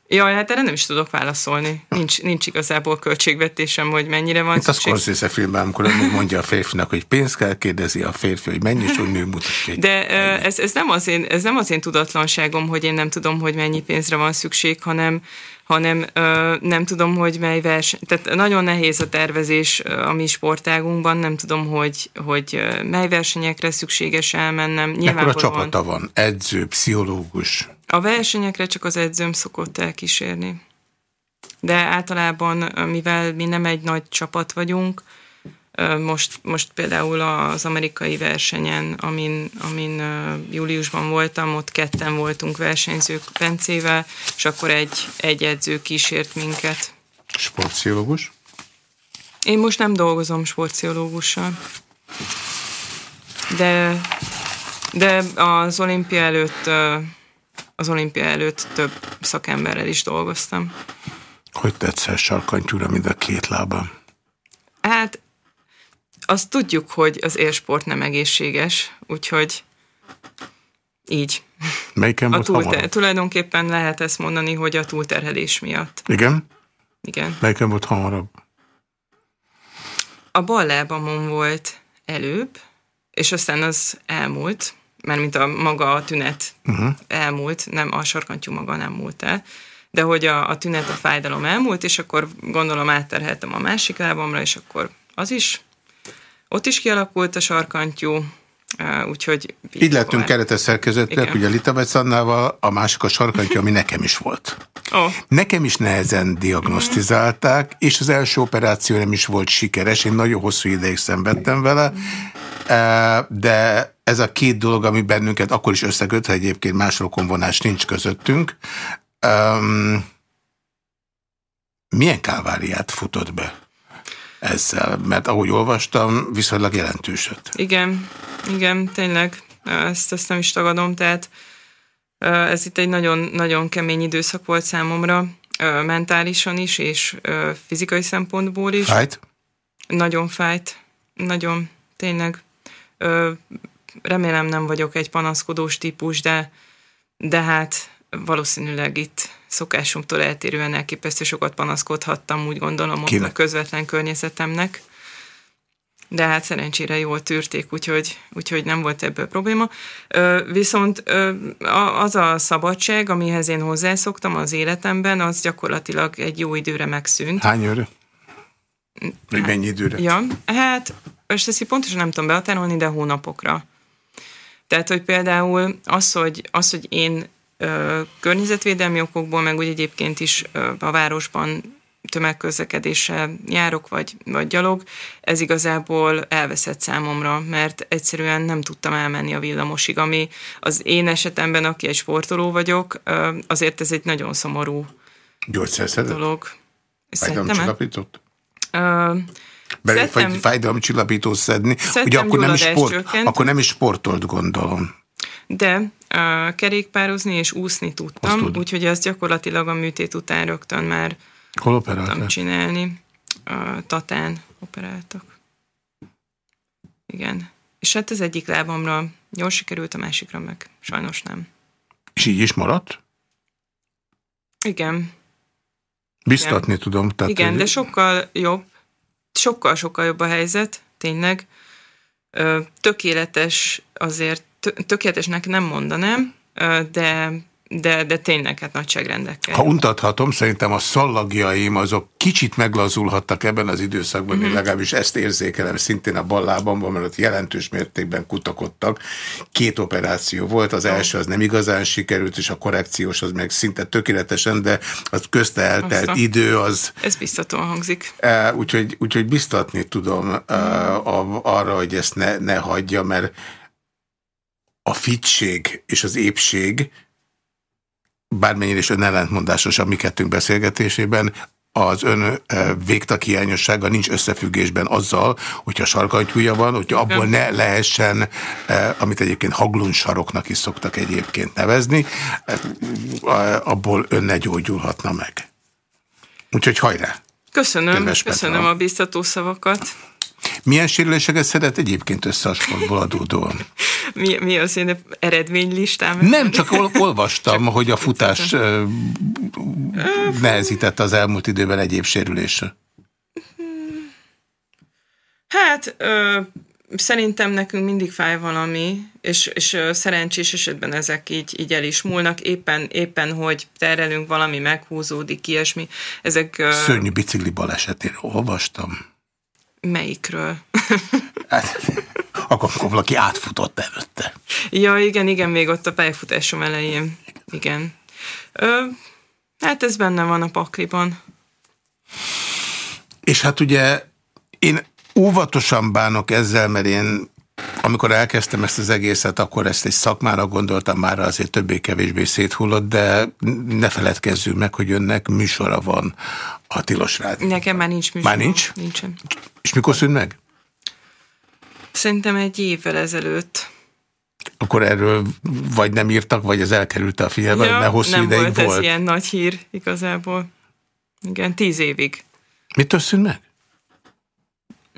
Jaj, hát erre nem is tudok válaszolni. Nincs, nincs igazából költségvetésem, hogy mennyire van Itt szükség. a Scorsese filmben, amikor mondja a férfinak, hogy pénzt kell, kérdezi a férfi, hogy mennyi, és nő mutatja. De ez, ez, nem az én, ez nem az én tudatlanságom, hogy én nem tudom, hogy mennyi pénzre van szükség, hanem hanem ö, nem tudom, hogy mely verseny, tehát nagyon nehéz a tervezés a mi sportágunkban, nem tudom, hogy, hogy mely versenyekre szükséges elmennem. Mekkora csapata van? Edző, pszichológus? A versenyekre csak az edzőm szokott elkísérni. De általában, mivel mi nem egy nagy csapat vagyunk, most, most például az amerikai versenyen, amin, amin júliusban voltam, ott ketten voltunk versenyzők Bencével, és akkor egy, egy edző kísért minket. Sportpszichológus? Én most nem dolgozom sportpszichológussal. De, de az olimpia előtt az olimpia előtt több szakemberrel is dolgoztam. Hogy tetszett sarkantyúra, mind a két lábam? Hát azt tudjuk, hogy az élsport nem egészséges, úgyhogy így. Melyiken a túlter- Tulajdonképpen lehet ezt mondani, hogy a túlterhelés miatt. Igen? Igen. Melyiken volt hamarabb? A bal lábamon volt előbb, és aztán az elmúlt, mert mint a maga a tünet uh-huh. elmúlt, nem a sarkantyú maga nem múlt el, de hogy a, a tünet, a fájdalom elmúlt, és akkor gondolom átterheltem a másik lábamra, és akkor az is ott is kialakult a sarkantyú, úgyhogy... Így, így lettünk keretes szerkezettek, ugye Litabec Annával, a másik a sarkantja, ami nekem is volt. Oh. Nekem is nehezen diagnosztizálták, és az első operáció nem is volt sikeres, én nagyon hosszú ideig szenvedtem vele, de ez a két dolog, ami bennünket akkor is összeköt, ha egyébként más rokonvonás nincs közöttünk. Um, milyen káváriát futott be ezzel? Mert ahogy olvastam, viszonylag jelentőset. Igen, igen, tényleg. Ezt, ezt nem is tagadom, tehát ez itt egy nagyon, nagyon kemény időszak volt számomra, mentálisan is, és fizikai szempontból is. Fájt? Nagyon fájt. Nagyon, tényleg remélem nem vagyok egy panaszkodós típus, de, de hát valószínűleg itt szokásomtól eltérően elképesztő sokat panaszkodhattam, úgy gondolom, ott a közvetlen környezetemnek. De hát szerencsére jól tűrték, úgyhogy, úgyhogy nem volt ebből probléma. Viszont az a szabadság, amihez én hozzászoktam az életemben, az gyakorlatilag egy jó időre megszűnt. Hány őre? Vagy hát, mennyi időre? Ja, hát most ezt pontosan nem tudom behatárolni, de hónapokra. Tehát, hogy például az, hogy, az, hogy én környezetvédelmi okokból, meg úgy egyébként is a városban tömegközlekedéssel járok, vagy, vagy gyalog, ez igazából elveszett számomra, mert egyszerűen nem tudtam elmenni a villamosig, ami az én esetemben, aki egy sportoló vagyok, azért ez egy nagyon szomorú dolog. Fájdalomcsillapított? Belé vagy fájdalomcsillapító szedni. Ugye akkor nem, is sport, akkor nem is sportolt, gondolom. De uh, kerékpározni és úszni tudtam, úgyhogy az gyakorlatilag a műtét után rögtön már Hol tudtam csinálni. Uh, tatán operáltak. Igen. És hát az egyik lábamra jól sikerült, a másikra meg sajnos nem. És így is maradt? Igen. Biztatni Igen. tudom. Tehát Igen, hogy... de sokkal jobb, sokkal-sokkal jobb a helyzet, tényleg. Tökéletes azért, tökéletesnek nem mondanám, de de, de tényleg hát nagyságrendekkel. Ha untathatom, szerintem a szallagjaim azok kicsit meglazulhattak ebben az időszakban, mm -hmm. én legalábbis ezt érzékelem szintén a ballábamban, mert ott jelentős mértékben kutakodtak. Két operáció volt, az első az nem igazán sikerült, és a korrekciós az meg szinte tökéletesen, de az közte eltelt Aztán. idő az... Ez biztatóan hangzik. Uh, úgyhogy, úgyhogy biztatni tudom uh, arra, hogy ezt ne, ne hagyja, mert a fitség és az épség bármennyire is önellentmondásos a mi kettőnk beszélgetésében, az ön végtag hiányossága nincs összefüggésben azzal, hogyha sarkantyúja van, hogyha abból ne lehessen, amit egyébként haglundsaroknak is szoktak egyébként nevezni, abból ön ne gyógyulhatna meg. Úgyhogy hajrá! Köszönöm, köszönöm a biztató szavakat. Milyen sérüléseket szeret egyébként össze a sportból adódóan? [laughs] mi, mi az én eredménylistám? Nem, csak ol olvastam, csak hogy a futás nehezítette az elmúlt időben egyéb sérülése. Hát, ö, szerintem nekünk mindig fáj valami, és, és szerencsés esetben ezek így, így el is múlnak, éppen, éppen, hogy terelünk, valami meghúzódik, ilyesmi. Ezek, Szörnyű bicikli balesetéről olvastam. Melyikről? Hát, akkor, valaki átfutott előtte. Ja, igen, igen, még ott a pályafutásom elején. Igen. Ö, hát ez benne van a pakliban. És hát ugye én óvatosan bánok ezzel, mert én amikor elkezdtem ezt az egészet, akkor ezt egy szakmára gondoltam, már azért többé-kevésbé széthullott, de ne feledkezzünk meg, hogy önnek műsora van a Tilos Rádió. Nekem már nincs műsora. Már nincs? Nincsen. És mikor szűnt meg? Szerintem egy évvel ezelőtt. Akkor erről vagy nem írtak, vagy ez elkerült a figyelme, ja, mert hosszú nem ideig volt. Nem volt ez ilyen nagy hír igazából. Igen, tíz évig. Mitől szűnt meg?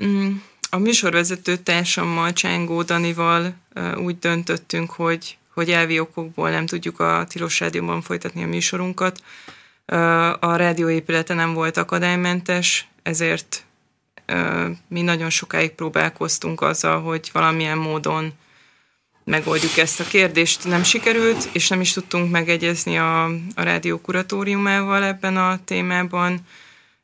Mm, a műsorvezető társammal, Csángó Danival úgy döntöttünk, hogy, hogy elvi okokból nem tudjuk a Tilos Rádióban folytatni a műsorunkat. A rádióépülete nem volt akadálymentes, ezért mi nagyon sokáig próbálkoztunk azzal, hogy valamilyen módon megoldjuk ezt a kérdést. Nem sikerült, és nem is tudtunk megegyezni a, a rádió kuratóriumával ebben a témában,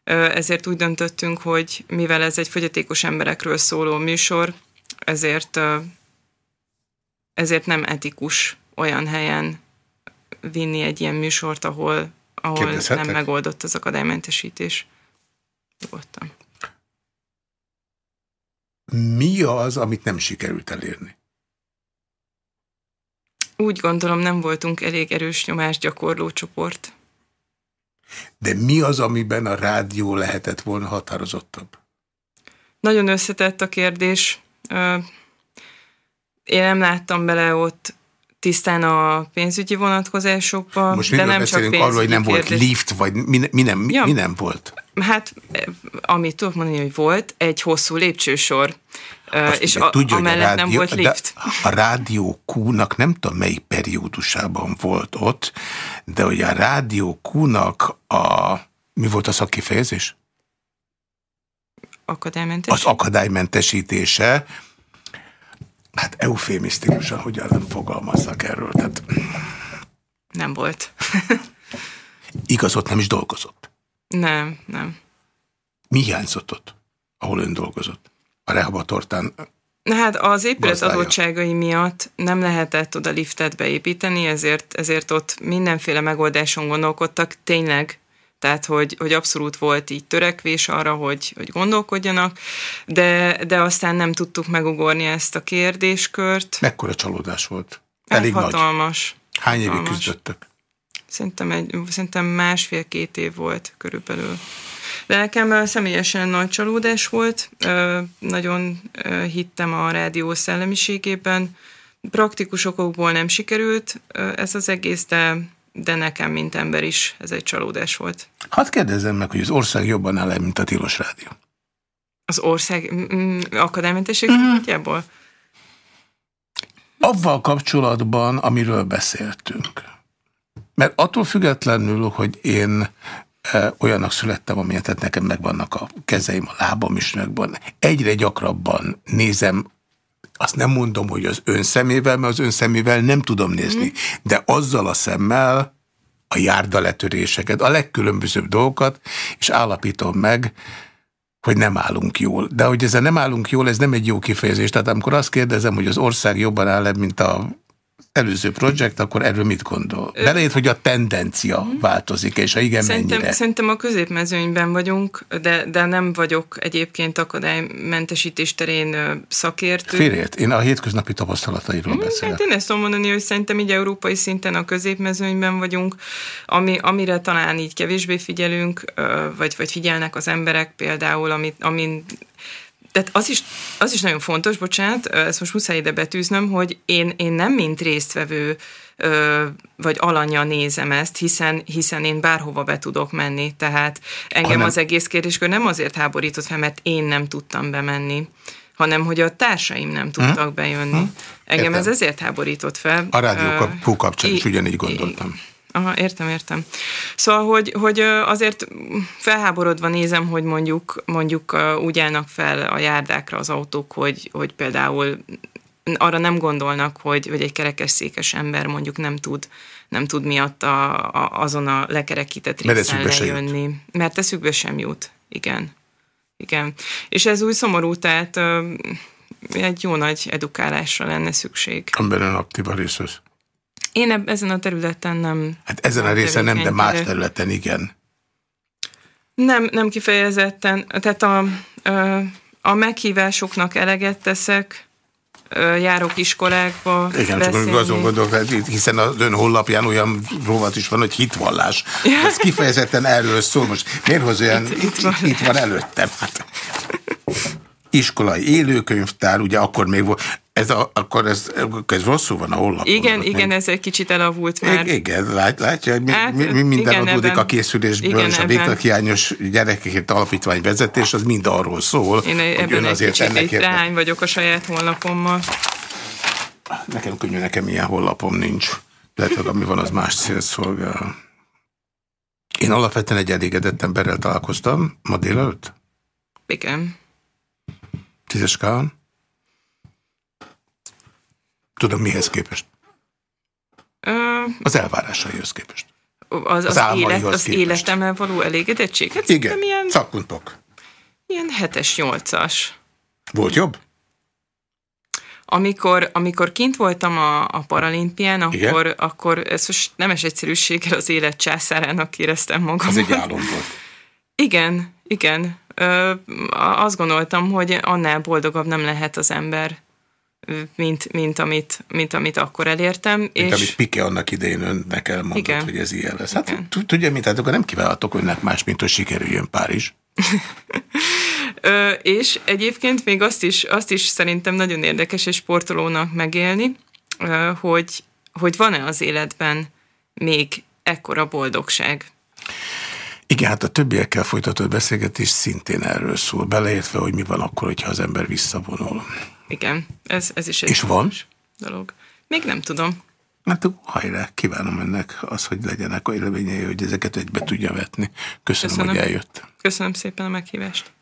ezért úgy döntöttünk, hogy mivel ez egy fogyatékos emberekről szóló műsor, ezért ezért nem etikus olyan helyen vinni egy ilyen műsort, ahol, ahol nem megoldott az akadálymentesítés. Nyugodtan. Mi az, amit nem sikerült elérni? Úgy gondolom, nem voltunk elég erős nyomásgyakorló csoport. De mi az, amiben a rádió lehetett volna határozottabb? Nagyon összetett a kérdés. Én nem láttam bele ott tisztán a pénzügyi vonatkozásokba, Most de nem csak arról, hogy nem kérdés. volt lift, vagy mi, mi, nem, mi, ja. mi nem volt? Hát, amit tudok mondani, hogy volt, egy hosszú lépcsősor, Azt és ugye, a, tudja, amellett a rádió, nem volt lift. A Rádió Q-nak nem tudom melyik periódusában volt ott, de hogy a Rádió Q-nak a... Mi volt a szakkifejezés? Akadálymentesítés. Az akadálymentesítése Hát eufémisztikusan hogyan nem fogalmazzak erről. Tehát... Nem volt. Igazot nem is dolgozott? Nem, nem. Mi hiányzott ott, ahol ön dolgozott? A Rehabatortán hát az épület gazdája. adottságai miatt nem lehetett oda liftet beépíteni, ezért, ezért ott mindenféle megoldáson gondolkodtak. Tényleg tehát hogy, hogy abszolút volt így törekvés arra, hogy, hogy gondolkodjanak, de, de aztán nem tudtuk megugorni ezt a kérdéskört. Mekkora csalódás volt? Hát Elég hatalmas. Nagy. Hány évig küzdöttek? Szerintem, egy, szerintem másfél-két év volt körülbelül. De nekem személyesen nagy csalódás volt, nagyon hittem a rádió szellemiségében, praktikus okokból nem sikerült ez az egész, de de nekem, mint ember is ez egy csalódás volt. Hadd kérdezzem meg, hogy az ország jobban áll -e, mint a Tilos Rádió? Az ország akadálymentesség mm. szempontjából? Avval kapcsolatban, amiről beszéltünk. Mert attól függetlenül, hogy én olyanak születtem, amilyen, tehát nekem megvannak a kezeim, a lábam is megvan. Egyre gyakrabban nézem azt nem mondom, hogy az ön szemével, mert az ön szemével nem tudom nézni, mm. de azzal a szemmel a járdaletöréseket, a legkülönbözőbb dolgokat, és állapítom meg, hogy nem állunk jól. De hogy ezzel nem állunk jól, ez nem egy jó kifejezés. Tehát amikor azt kérdezem, hogy az ország jobban áll -e, mint a előző projekt, akkor erről mit gondol? Belejött, hogy a tendencia uh-huh. változik, és ha igen, szerintem, mennyire? Szerintem a középmezőnyben vagyunk, de, de nem vagyok egyébként akadálymentesítés terén szakértő. Félért, én a hétköznapi tapasztalatairól hmm, beszélek. Hát én ezt tudom mondani, hogy szerintem így európai szinten a középmezőnyben vagyunk, ami, amire talán így kevésbé figyelünk, vagy, vagy figyelnek az emberek például, amit, amin tehát az is, az is nagyon fontos, bocsánat, ezt most muszáj ide betűznöm, hogy én, én nem mint résztvevő vagy alanya nézem ezt, hiszen, hiszen én bárhova be tudok menni. Tehát engem hanem... az egész kérdéskör nem azért háborított fel, mert én nem tudtam bemenni, hanem hogy a társaim nem tudtak hmm. bejönni. Hmm. Engem Értem. ez ezért háborított fel. A rádió uh, kapcsán is ugyanígy gondoltam. Aha, értem, értem. Szóval, hogy, hogy azért felháborodva nézem, hogy mondjuk, mondjuk úgy állnak fel a járdákra az autók, hogy, hogy például arra nem gondolnak, hogy, hogy egy kerekesszékes ember mondjuk nem tud, nem tud miatt a, a, azon a lekerekített részen lejönni. Mert eszükbe sem jut. Igen. Igen. És ez új szomorú, tehát egy jó nagy edukálásra lenne szükség. Amiben aktív a részhez. Én eb- ezen a területen nem. Hát ezen a részen nem, de más területen igen. Nem, nem kifejezetten. Tehát a, a meghívásoknak eleget teszek, járok iskolákba. Igen, beszélni. csak azon gondolok, hiszen az ön honlapján olyan rovat is van, hogy hitvallás. Ez kifejezetten erről szól. Most miért hoz olyan, itt, itt, van. itt van előttem? Hát. Iskolai élőkönyvtár, ugye akkor még volt, ez a, akkor ez, ez rosszul van a honlapon. Igen, igen, ez egy kicsit elavult már. Igen, lát, látja, hogy mi, hát, mi, mi minden igen, adódik ebben, a készülésből, igen, és a végtaghiányos gyerekeket alapítvány vezetés, az mind arról szól, Én hogy ebben azért egy ennek egy rány vagyok a saját honlapommal. Nekem könnyű, nekem ilyen honlapom nincs. Lehet, hogy ami van, az más cél szolgál. Én alapvetően egy elégedett emberrel találkoztam ma délelőtt. Igen. Tízes skálán? Tudom, mihez képest? Az elvárásaihoz képest. Az, az, az, élet, az életemmel való elégedettség? Hát Igen, ilyen, szakpontok. Ilyen hetes, nyolcas. Volt jobb? amikor, amikor kint voltam a, a paralimpián, akkor, akkor ez most nemes egyszerűséggel az élet császárának éreztem magam. Az egy álom volt. Igen, igen. Ö, azt gondoltam, hogy annál boldogabb nem lehet az ember, mint, mint, amit, mint amit akkor elértem. Mint és... amit Pike annak idején önnek elmondott, igen. hogy ez ilyen lesz. Hát tudja, mint hát akkor nem kívánhatok önnek más, mint hogy sikerüljön Párizs. [laughs] Ö, és egyébként még azt is, azt is szerintem nagyon érdekes egy sportolónak megélni, ö, hogy, hogy van-e az életben még ekkora boldogság. Igen, hát a többiekkel folytatott beszélgetés szintén erről szól, beleértve, hogy mi van akkor, hogyha az ember visszavonul. Igen, ez, ez is egy És van? dolog. Még nem tudom. Hát hajrá, kívánom ennek az, hogy legyenek a élményei, hogy ezeket egybe tudja vetni. Köszönöm, Köszönöm. hogy eljött. Köszönöm szépen a meghívást.